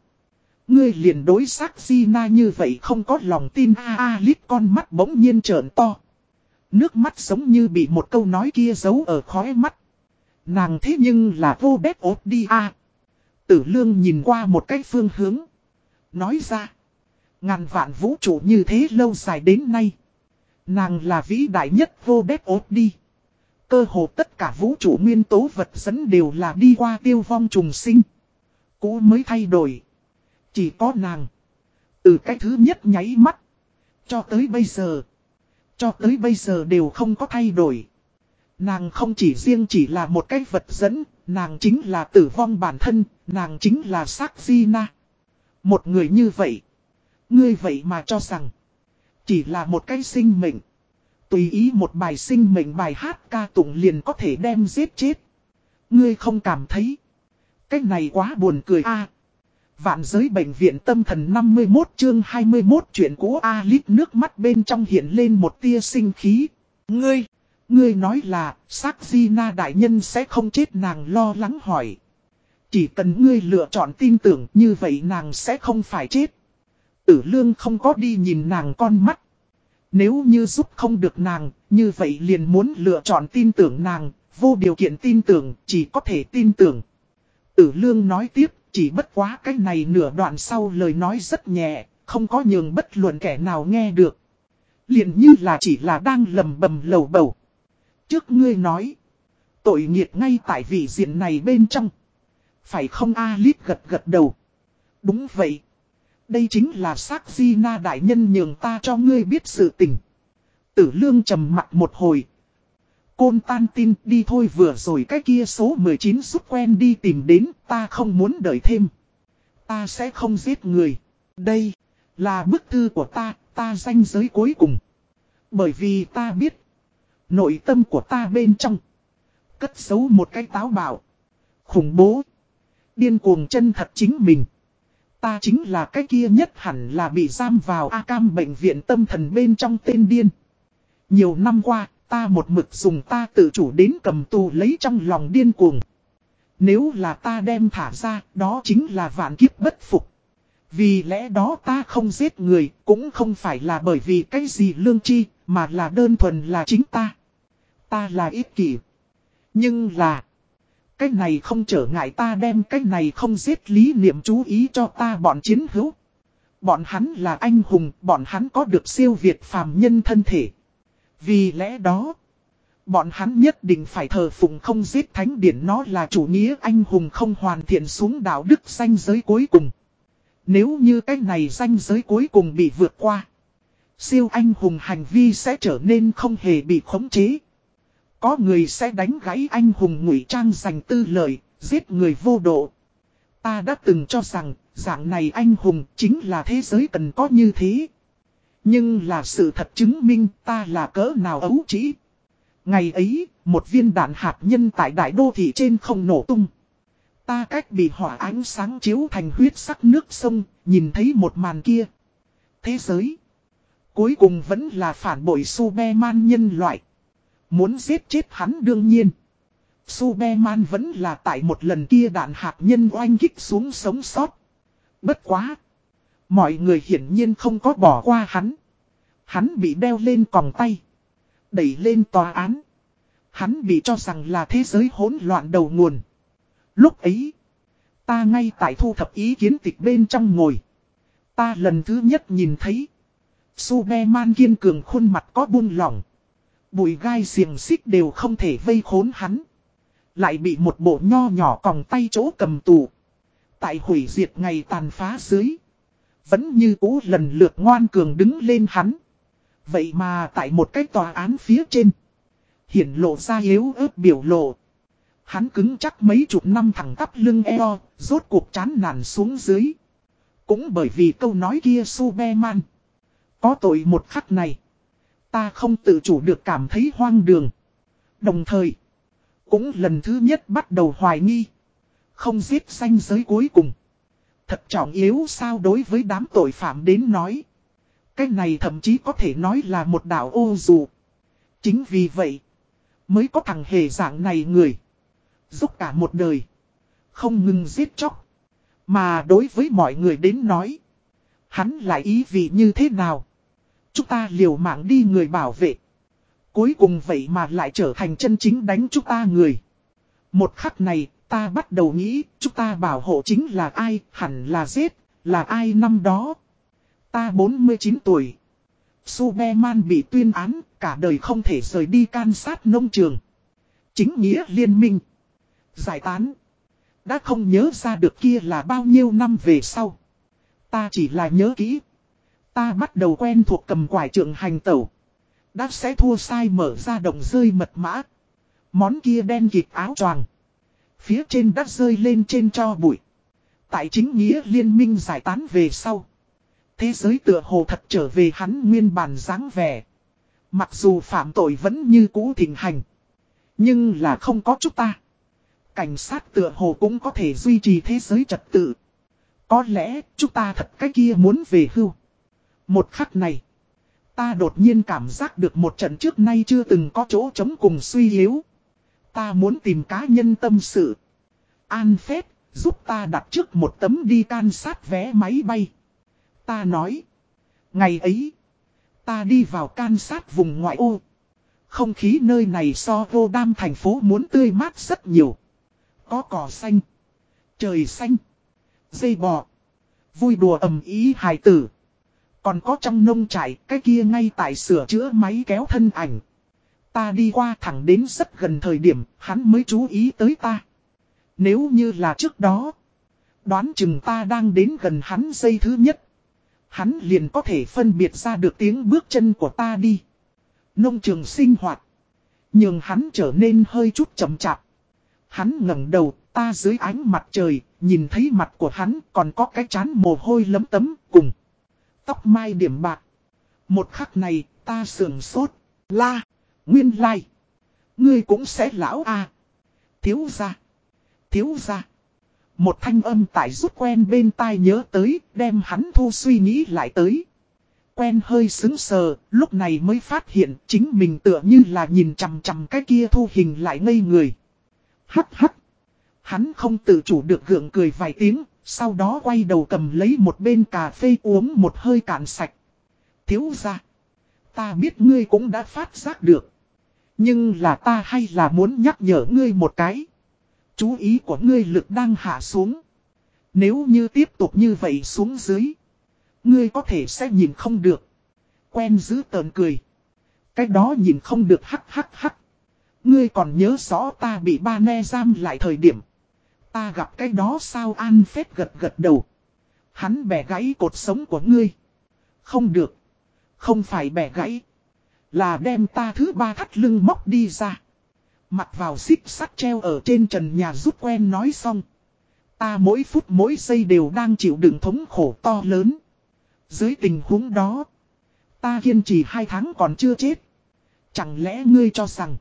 Speaker 1: Ngươi liền đối xác Gina như vậy không có lòng tin a a, lít con mắt bỗng nhiên trợn to. Nước mắt giống như bị một câu nói kia giấu ở khóe mắt. Nàng thế nhưng là vô bếp ốt đi a Tử lương nhìn qua một cái phương hướng. Nói ra. Ngàn vạn vũ trụ như thế lâu dài đến nay. Nàng là vĩ đại nhất vô bếp ốt đi. Cơ hồ tất cả vũ trụ nguyên tố vật dẫn đều là đi qua tiêu vong trùng sinh. Cũ mới thay đổi. Chỉ có nàng. Từ cái thứ nhất nháy mắt. Cho tới bây giờ. Cho tới bây giờ đều không có thay đổi. Nàng không chỉ riêng chỉ là một cái vật dẫn. Nàng chính là tử vong bản thân. Nàng chính là sắc di na. Một người như vậy. Ngươi vậy mà cho rằng. Chỉ là một cái sinh mệnh. Tùy ý một bài sinh mệnh bài hát ca tụng liền có thể đem giết chết. Ngươi không cảm thấy. Cái này quá buồn cười a Vạn giới bệnh viện tâm thần 51 chương 21 chuyện cũ a lít nước mắt bên trong hiện lên một tia sinh khí. Ngươi, ngươi nói là, sắc di na đại nhân sẽ không chết nàng lo lắng hỏi. Chỉ cần ngươi lựa chọn tin tưởng như vậy nàng sẽ không phải chết. Tử lương không có đi nhìn nàng con mắt. Nếu như giúp không được nàng, như vậy liền muốn lựa chọn tin tưởng nàng, vô điều kiện tin tưởng, chỉ có thể tin tưởng. Tử lương nói tiếp, chỉ bất quá cái này nửa đoạn sau lời nói rất nhẹ, không có nhường bất luận kẻ nào nghe được. Liền như là chỉ là đang lầm bầm lầu bầu. Trước ngươi nói, tội nghiệt ngay tại vị diện này bên trong. Phải không a lít gật gật đầu. Đúng vậy. Đây chính là xác di na đại nhân nhường ta cho ngươi biết sự tình. Tử lương trầm mặt một hồi. Côn tan tin đi thôi vừa rồi cái kia số 19 giúp quen đi tìm đến ta không muốn đợi thêm. Ta sẽ không giết người. Đây là bức thư của ta, ta danh giới cuối cùng. Bởi vì ta biết. Nội tâm của ta bên trong. Cất giấu một cái táo bạo. Khủng bố. Điên cuồng chân thật chính mình. Ta chính là cái kia nhất hẳn là bị giam vào A Cam bệnh viện tâm thần bên trong tên điên. Nhiều năm qua, ta một mực dùng ta tự chủ đến cầm tù lấy trong lòng điên cuồng. Nếu là ta đem thả ra, đó chính là vạn kiếp bất phục. Vì lẽ đó ta không giết người, cũng không phải là bởi vì cái gì lương chi, mà là đơn thuần là chính ta. Ta là ích kỷ. Nhưng là... Cái này không trở ngại ta đem cái này không giết lý niệm chú ý cho ta bọn chiến hữu. Bọn hắn là anh hùng, bọn hắn có được siêu việt phàm nhân thân thể. Vì lẽ đó, Bọn hắn nhất định phải thờ phụng không giết thánh điển nó là chủ nghĩa anh hùng không hoàn thiện xuống đạo đức danh giới cuối cùng. Nếu như cái này danh giới cuối cùng bị vượt qua. Siêu anh hùng hành vi sẽ trở nên không hề bị khống chế. Có người sẽ đánh gãy anh hùng ngụy trang giành tư lợi, giết người vô độ. Ta đã từng cho rằng, dạng này anh hùng chính là thế giới cần có như thế. Nhưng là sự thật chứng minh ta là cỡ nào ấu trĩ. Ngày ấy, một viên đạn hạt nhân tại đại đô thị trên không nổ tung. Ta cách bị hỏa ánh sáng chiếu thành huyết sắc nước sông, nhìn thấy một màn kia. Thế giới. Cuối cùng vẫn là phản bội Superman nhân loại. Muốn giết chết hắn đương nhiên. Superman vẫn là tại một lần kia đạn hạt nhân oanh kích xuống sống sót. Bất quá. Mọi người hiển nhiên không có bỏ qua hắn. Hắn bị đeo lên còng tay. Đẩy lên tòa án. Hắn bị cho rằng là thế giới hỗn loạn đầu nguồn. Lúc ấy. Ta ngay tại thu thập ý kiến tịch bên trong ngồi. Ta lần thứ nhất nhìn thấy. Superman kiên cường khuôn mặt có buông lỏng. Bụi gai xiềng xích đều không thể vây khốn hắn. Lại bị một bộ nho nhỏ còng tay chỗ cầm tù. Tại hủy diệt ngày tàn phá dưới. Vẫn như cũ lần lượt ngoan cường đứng lên hắn. Vậy mà tại một cái tòa án phía trên. Hiển lộ ra yếu ớt biểu lộ. Hắn cứng chắc mấy chục năm thẳng tắp lưng eo, rốt cuộc chán nản xuống dưới. Cũng bởi vì câu nói kia Superman. Có tội một khắc này. Ta không tự chủ được cảm thấy hoang đường. Đồng thời, cũng lần thứ nhất bắt đầu hoài nghi. Không giết xanh giới cuối cùng. Thật trọng yếu sao đối với đám tội phạm đến nói. Cái này thậm chí có thể nói là một đảo ô dù. Chính vì vậy, mới có thằng hề dạng này người. Giúp cả một đời. Không ngừng giết chóc. Mà đối với mọi người đến nói. Hắn lại ý vị như thế nào? Chúng ta liều mạng đi người bảo vệ. Cuối cùng vậy mà lại trở thành chân chính đánh chúng ta người. Một khắc này, ta bắt đầu nghĩ, chúng ta bảo hộ chính là ai, hẳn là giết, là ai năm đó. Ta 49 tuổi. Superman bị tuyên án, cả đời không thể rời đi can sát nông trường. Chính nghĩa liên minh. Giải tán. Đã không nhớ ra được kia là bao nhiêu năm về sau. Ta chỉ là nhớ kỹ. Ta bắt đầu quen thuộc cầm quải trượng hành tẩu. Đã sẽ thua sai mở ra đồng rơi mật mã. Món kia đen kịp áo choàng. Phía trên đất rơi lên trên cho bụi. Tại chính nghĩa liên minh giải tán về sau. Thế giới tựa hồ thật trở về hắn nguyên bản dáng vẻ. Mặc dù phạm tội vẫn như cũ thịnh hành. Nhưng là không có chúng ta. Cảnh sát tựa hồ cũng có thể duy trì thế giới trật tự. Có lẽ chúng ta thật cái kia muốn về hưu. Một khắc này. Ta đột nhiên cảm giác được một trận trước nay chưa từng có chỗ chống cùng suy yếu. Ta muốn tìm cá nhân tâm sự. An phép, giúp ta đặt trước một tấm đi can sát vé máy bay. Ta nói. Ngày ấy, ta đi vào can sát vùng ngoại ô. Không khí nơi này so vô đam thành phố muốn tươi mát rất nhiều. Có cỏ xanh, trời xanh, dây bò, vui đùa ầm ý hài tử. Còn có trong nông trại cái kia ngay tại sửa chữa máy kéo thân ảnh. Ta đi qua thẳng đến rất gần thời điểm hắn mới chú ý tới ta. Nếu như là trước đó. Đoán chừng ta đang đến gần hắn giây thứ nhất. Hắn liền có thể phân biệt ra được tiếng bước chân của ta đi. Nông trường sinh hoạt. Nhưng hắn trở nên hơi chút chậm chạp. Hắn ngẩng đầu, ta dưới ánh mặt trời, nhìn thấy mặt của hắn còn có cái chán mồ hôi lấm tấm cùng. Tóc mai điểm bạc. Một khắc này, ta sườn sốt. La, nguyên lai. Ngươi cũng sẽ lão à. Thiếu ra. Thiếu ra. Một thanh âm tại rút quen bên tai nhớ tới, đem hắn thu suy nghĩ lại tới. Quen hơi xứng sờ, lúc này mới phát hiện chính mình tựa như là nhìn chằm chằm cái kia thu hình lại ngây người. Hắt hắt. Hắn không tự chủ được gượng cười vài tiếng, sau đó quay đầu cầm lấy một bên cà phê uống một hơi cạn sạch. Thiếu ra. Ta biết ngươi cũng đã phát giác được. Nhưng là ta hay là muốn nhắc nhở ngươi một cái. Chú ý của ngươi lực đang hạ xuống. Nếu như tiếp tục như vậy xuống dưới. Ngươi có thể sẽ nhìn không được. Quen giữ tờn cười. Cái đó nhìn không được hắc hắc hắc. Ngươi còn nhớ rõ ta bị ba ne giam lại thời điểm. Ta gặp cái đó sao an phép gật gật đầu. Hắn bẻ gãy cột sống của ngươi. Không được. Không phải bẻ gãy. Là đem ta thứ ba thắt lưng móc đi ra. Mặt vào xích sắt treo ở trên trần nhà rút quen nói xong. Ta mỗi phút mỗi giây đều đang chịu đựng thống khổ to lớn. Dưới tình huống đó. Ta kiên trì hai tháng còn chưa chết. Chẳng lẽ ngươi cho rằng.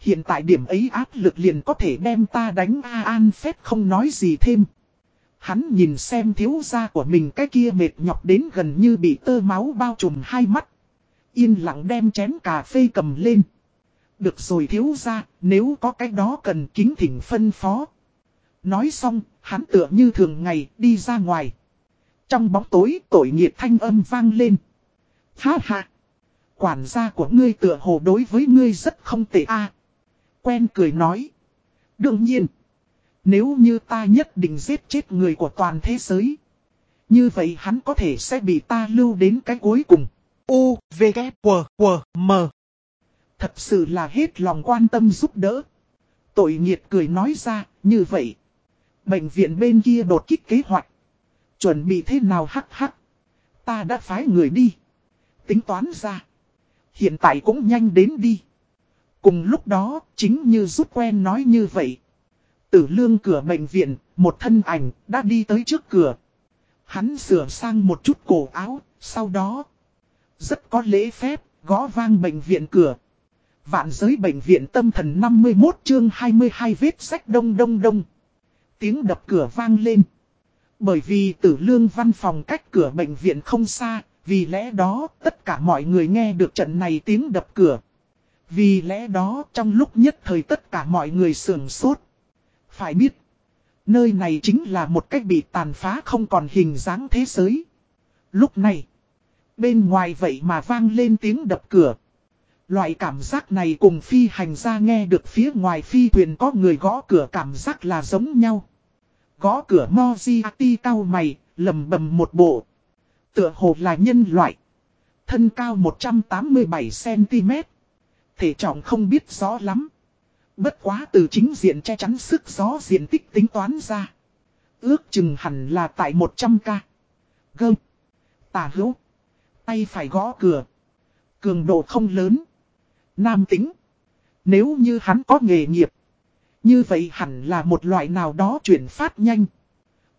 Speaker 1: Hiện tại điểm ấy áp lực liền có thể đem ta đánh A An Phép không nói gì thêm. Hắn nhìn xem thiếu gia của mình cái kia mệt nhọc đến gần như bị tơ máu bao trùm hai mắt. Yên lặng đem chén cà phê cầm lên. Được rồi thiếu gia, nếu có cái đó cần kính thỉnh phân phó. Nói xong, hắn tựa như thường ngày đi ra ngoài. Trong bóng tối tội nghiệt thanh âm vang lên. Ha ha! Quản gia của ngươi tựa hồ đối với ngươi rất không tệ a. Quen cười nói. Đương nhiên. Nếu như ta nhất định giết chết người của toàn thế giới. Như vậy hắn có thể sẽ bị ta lưu đến cái cuối cùng. U, V, K, W, W, M. Thật sự là hết lòng quan tâm giúp đỡ. Tội nghiệt cười nói ra, như vậy. Bệnh viện bên kia đột kích kế hoạch. Chuẩn bị thế nào hắc hắc. Ta đã phái người đi. Tính toán ra. Hiện tại cũng nhanh đến đi. Cùng lúc đó, chính như rút quen nói như vậy. Tử lương cửa bệnh viện, một thân ảnh, đã đi tới trước cửa. Hắn sửa sang một chút cổ áo, sau đó. Rất có lễ phép, gõ vang bệnh viện cửa. Vạn giới bệnh viện tâm thần 51 chương 22 vết sách đông đông đông. Tiếng đập cửa vang lên. Bởi vì tử lương văn phòng cách cửa bệnh viện không xa, vì lẽ đó tất cả mọi người nghe được trận này tiếng đập cửa. Vì lẽ đó trong lúc nhất thời tất cả mọi người sườn sốt. Phải biết, nơi này chính là một cách bị tàn phá không còn hình dáng thế giới. Lúc này, bên ngoài vậy mà vang lên tiếng đập cửa. Loại cảm giác này cùng phi hành ra nghe được phía ngoài phi thuyền có người gõ cửa cảm giác là giống nhau. Gõ cửa Moziati cao mày, lầm bầm một bộ. Tựa hồ là nhân loại. Thân cao 187cm. Thể trọng không biết rõ lắm. Bất quá từ chính diện che chắn sức gió diện tích tính toán ra. Ước chừng hẳn là tại 100k. Gơm. Tà hữu. Tay phải gõ cửa. Cường độ không lớn. Nam tính. Nếu như hắn có nghề nghiệp. Như vậy hẳn là một loại nào đó chuyển phát nhanh.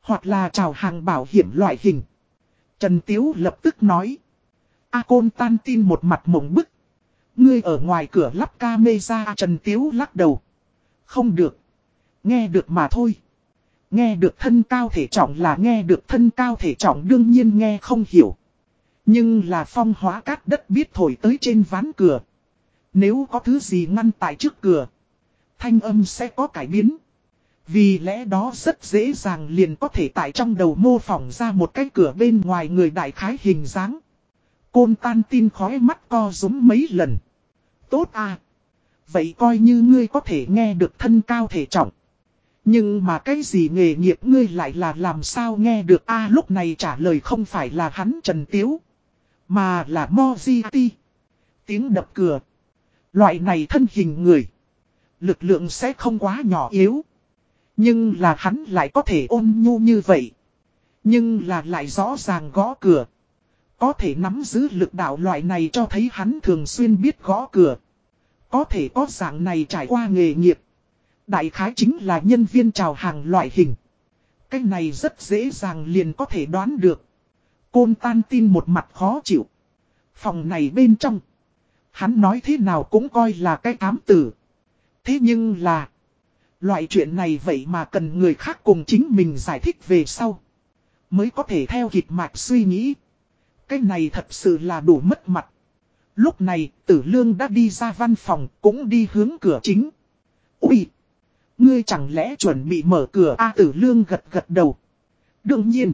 Speaker 1: Hoặc là chào hàng bảo hiểm loại hình. Trần Tiếu lập tức nói. A Côn tan tin một mặt mộng bức. Ngươi ở ngoài cửa lắp camera, Trần Tiếu lắc đầu. Không được. Nghe được mà thôi. Nghe được thân cao thể trọng là nghe được thân cao thể trọng đương nhiên nghe không hiểu. Nhưng là phong hóa cát đất biết thổi tới trên ván cửa. Nếu có thứ gì ngăn tại trước cửa. Thanh âm sẽ có cải biến. Vì lẽ đó rất dễ dàng liền có thể tại trong đầu mô phỏng ra một cái cửa bên ngoài người đại khái hình dáng. Côn tan tin khói mắt co rúm mấy lần. Tốt à. Vậy coi như ngươi có thể nghe được thân cao thể trọng. Nhưng mà cái gì nghề nghiệp ngươi lại là làm sao nghe được a, lúc này trả lời không phải là hắn Trần Tiếu. Mà là Mojiti. Tiếng đập cửa. Loại này thân hình người. Lực lượng sẽ không quá nhỏ yếu. Nhưng là hắn lại có thể ôn nhu như vậy. Nhưng là lại rõ ràng gõ cửa. Có thể nắm giữ lực đạo loại này cho thấy hắn thường xuyên biết gõ cửa. Có thể có dạng này trải qua nghề nghiệp. Đại khái chính là nhân viên chào hàng loại hình. Cái này rất dễ dàng liền có thể đoán được. Côn tan tin một mặt khó chịu. Phòng này bên trong. Hắn nói thế nào cũng coi là cái ám tử. Thế nhưng là. Loại chuyện này vậy mà cần người khác cùng chính mình giải thích về sau. Mới có thể theo kịp mạch suy nghĩ. Cái này thật sự là đủ mất mặt. Lúc này, tử lương đã đi ra văn phòng, cũng đi hướng cửa chính. Ui! Ngươi chẳng lẽ chuẩn bị mở cửa A tử lương gật gật đầu. Đương nhiên.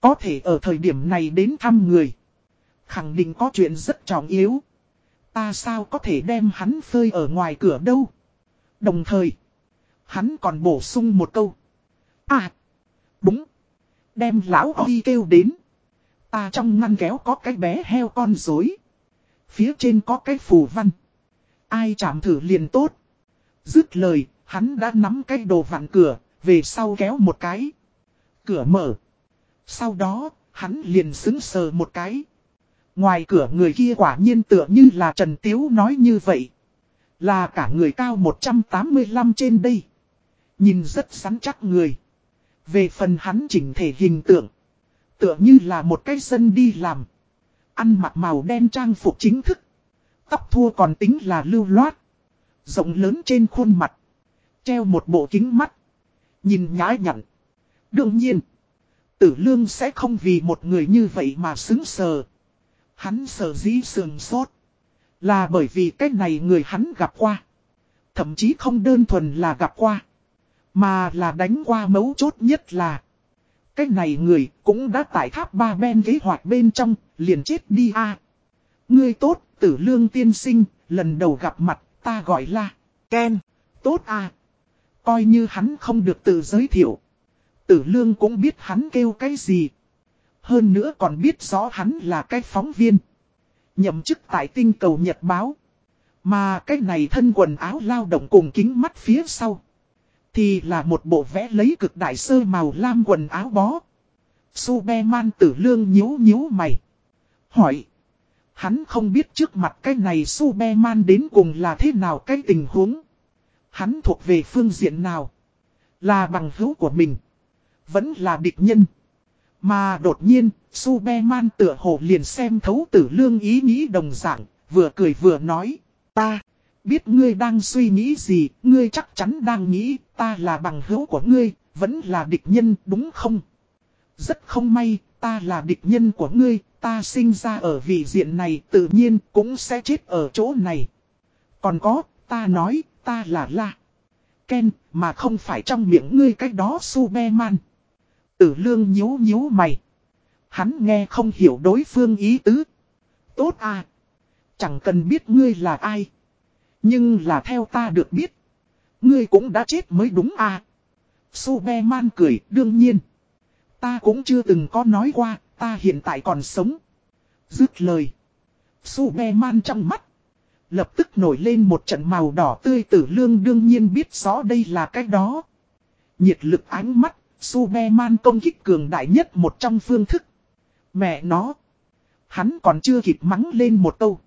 Speaker 1: Có thể ở thời điểm này đến thăm người. Khẳng định có chuyện rất trọng yếu. Ta sao có thể đem hắn phơi ở ngoài cửa đâu. Đồng thời. Hắn còn bổ sung một câu. À. Đúng. Đem lão đi kêu đến. Ta trong ngăn kéo có cái bé heo con dối. Phía trên có cái phù văn. Ai chạm thử liền tốt. Dứt lời, hắn đã nắm cái đồ vặn cửa, về sau kéo một cái. Cửa mở. Sau đó, hắn liền xứng sờ một cái. Ngoài cửa người kia quả nhiên tựa như là Trần Tiếu nói như vậy. Là cả người cao 185 trên đây. Nhìn rất sắn chắc người. Về phần hắn chỉnh thể hình tượng. Tựa như là một cái dân đi làm. Ăn mặc màu đen trang phục chính thức. Tóc thua còn tính là lưu loát. Rộng lớn trên khuôn mặt. Treo một bộ kính mắt. Nhìn nhái nhặn. Đương nhiên. Tử lương sẽ không vì một người như vậy mà xứng sờ. Hắn sở dĩ sườn sốt. Là bởi vì cái này người hắn gặp qua. Thậm chí không đơn thuần là gặp qua. Mà là đánh qua mấu chốt nhất là. Cái này người cũng đã tại tháp ba ben kế hoạch bên trong, liền chết đi a Ngươi tốt, tử lương tiên sinh, lần đầu gặp mặt, ta gọi là Ken. Tốt a Coi như hắn không được tự giới thiệu. Tử lương cũng biết hắn kêu cái gì. Hơn nữa còn biết rõ hắn là cái phóng viên. Nhậm chức tại tinh cầu Nhật Báo. Mà cái này thân quần áo lao động cùng kính mắt phía sau. Thì là một bộ vẽ lấy cực đại sơ màu lam quần áo bó. Superman tử lương nhíu nhíu mày. Hỏi. Hắn không biết trước mặt cái này Superman đến cùng là thế nào cái tình huống. Hắn thuộc về phương diện nào. Là bằng hữu của mình. Vẫn là địch nhân. Mà đột nhiên, Superman tựa hồ liền xem thấu tử lương ý nghĩ đồng dạng, vừa cười vừa nói. Ta, biết ngươi đang suy nghĩ gì, ngươi chắc chắn đang nghĩ, ta là bằng hữu của ngươi, vẫn là địch nhân, đúng không? Rất không may, ta là địch nhân của ngươi, ta sinh ra ở vị diện này tự nhiên cũng sẽ chết ở chỗ này. Còn có, ta nói, ta là La. Ken, mà không phải trong miệng ngươi cách đó Superman. Tử lương nhíu nhíu mày. Hắn nghe không hiểu đối phương ý tứ. Tốt à. Chẳng cần biết ngươi là ai. Nhưng là theo ta được biết. Ngươi cũng đã chết mới đúng à. Superman cười đương nhiên. Ta cũng chưa từng có nói qua, ta hiện tại còn sống. Dứt lời. Superman trong mắt. Lập tức nổi lên một trận màu đỏ tươi tử lương đương nhiên biết rõ đây là cái đó. Nhiệt lực ánh mắt, Superman công kích cường đại nhất một trong phương thức. Mẹ nó. Hắn còn chưa kịp mắng lên một câu.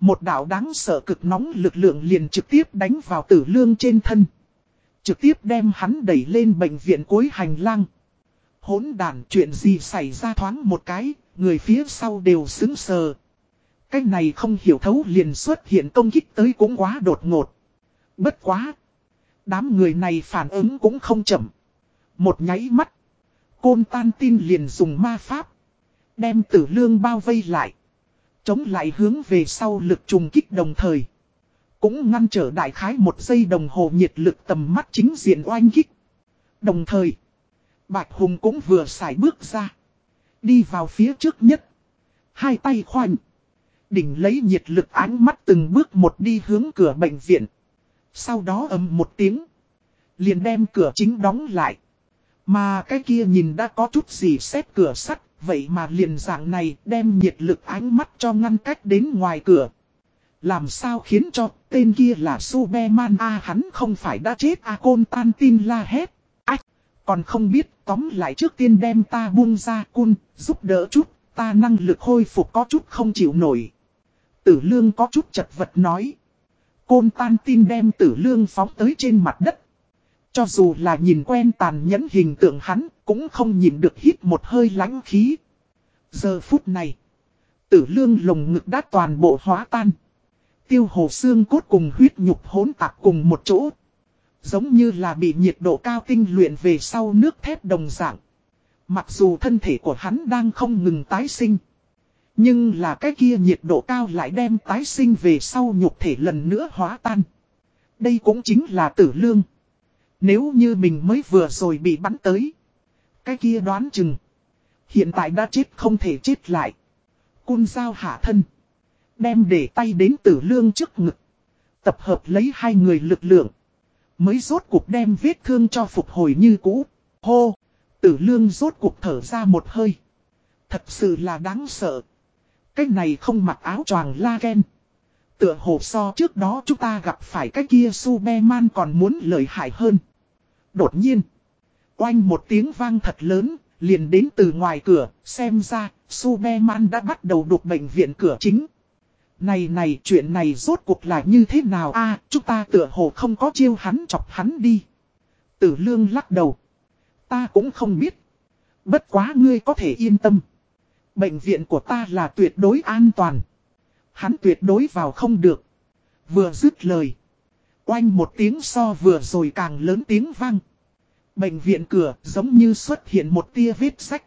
Speaker 1: Một đạo đáng sợ cực nóng lực lượng liền trực tiếp đánh vào tử lương trên thân. Trực tiếp đem hắn đẩy lên bệnh viện cuối hành lang. Hốn đàn chuyện gì xảy ra thoáng một cái, người phía sau đều xứng sờ. Cái này không hiểu thấu liền xuất hiện công kích tới cũng quá đột ngột. Bất quá. Đám người này phản ứng cũng không chậm. Một nháy mắt. Côn tan tin liền dùng ma pháp. Đem tử lương bao vây lại. Chống lại hướng về sau lực trùng kích đồng thời. Cũng ngăn trở đại khái một giây đồng hồ nhiệt lực tầm mắt chính diện oanh kích. Đồng thời. Bạch Hùng cũng vừa xài bước ra. Đi vào phía trước nhất. Hai tay khoanh. Đỉnh lấy nhiệt lực ánh mắt từng bước một đi hướng cửa bệnh viện. Sau đó ầm một tiếng. Liền đem cửa chính đóng lại. Mà cái kia nhìn đã có chút gì xét cửa sắt. Vậy mà liền dạng này đem nhiệt lực ánh mắt cho ngăn cách đến ngoài cửa. Làm sao khiến cho tên kia là Superman A hắn không phải đã chết A côn tan tin la hét. Ách, còn không biết tóm lại trước tiên đem ta buông ra cun, giúp đỡ chút, ta năng lực hồi phục có chút không chịu nổi. Tử lương có chút chật vật nói. Côn tan tin đem tử lương phóng tới trên mặt đất. Cho dù là nhìn quen tàn nhẫn hình tượng hắn, cũng không nhìn được hít một hơi lánh khí. Giờ phút này, tử lương lồng ngực đã toàn bộ hóa tan. Tiêu hồ xương cốt cùng huyết nhục hỗn tạp cùng một chỗ. Giống như là bị nhiệt độ cao tinh luyện về sau nước thép đồng dạng. Mặc dù thân thể của hắn đang không ngừng tái sinh. Nhưng là cái kia nhiệt độ cao lại đem tái sinh về sau nhục thể lần nữa hóa tan. Đây cũng chính là tử lương. Nếu như mình mới vừa rồi bị bắn tới. Cái kia đoán chừng. Hiện tại đã chết không thể chết lại. Cun dao hạ thân. Đem để tay đến tử lương trước ngực. Tập hợp lấy hai người lực lượng. Mới rốt cuộc đem vết thương cho phục hồi như cũ. Hô! Tử lương rốt cuộc thở ra một hơi. Thật sự là đáng sợ. Cái này không mặc áo choàng la ken. Tựa hồ so trước đó chúng ta gặp phải cái kia Superman còn muốn lợi hại hơn. Đột nhiên. Oanh một tiếng vang thật lớn, liền đến từ ngoài cửa, xem ra, Superman đã bắt đầu đục bệnh viện cửa chính. Này này, chuyện này rốt cuộc là như thế nào a chúng ta tựa hồ không có chiêu hắn chọc hắn đi. Tử lương lắc đầu. Ta cũng không biết. Bất quá ngươi có thể yên tâm. Bệnh viện của ta là tuyệt đối an toàn. Hắn tuyệt đối vào không được. Vừa dứt lời. Oanh một tiếng so vừa rồi càng lớn tiếng vang. Bệnh viện cửa giống như xuất hiện một tia vết sách.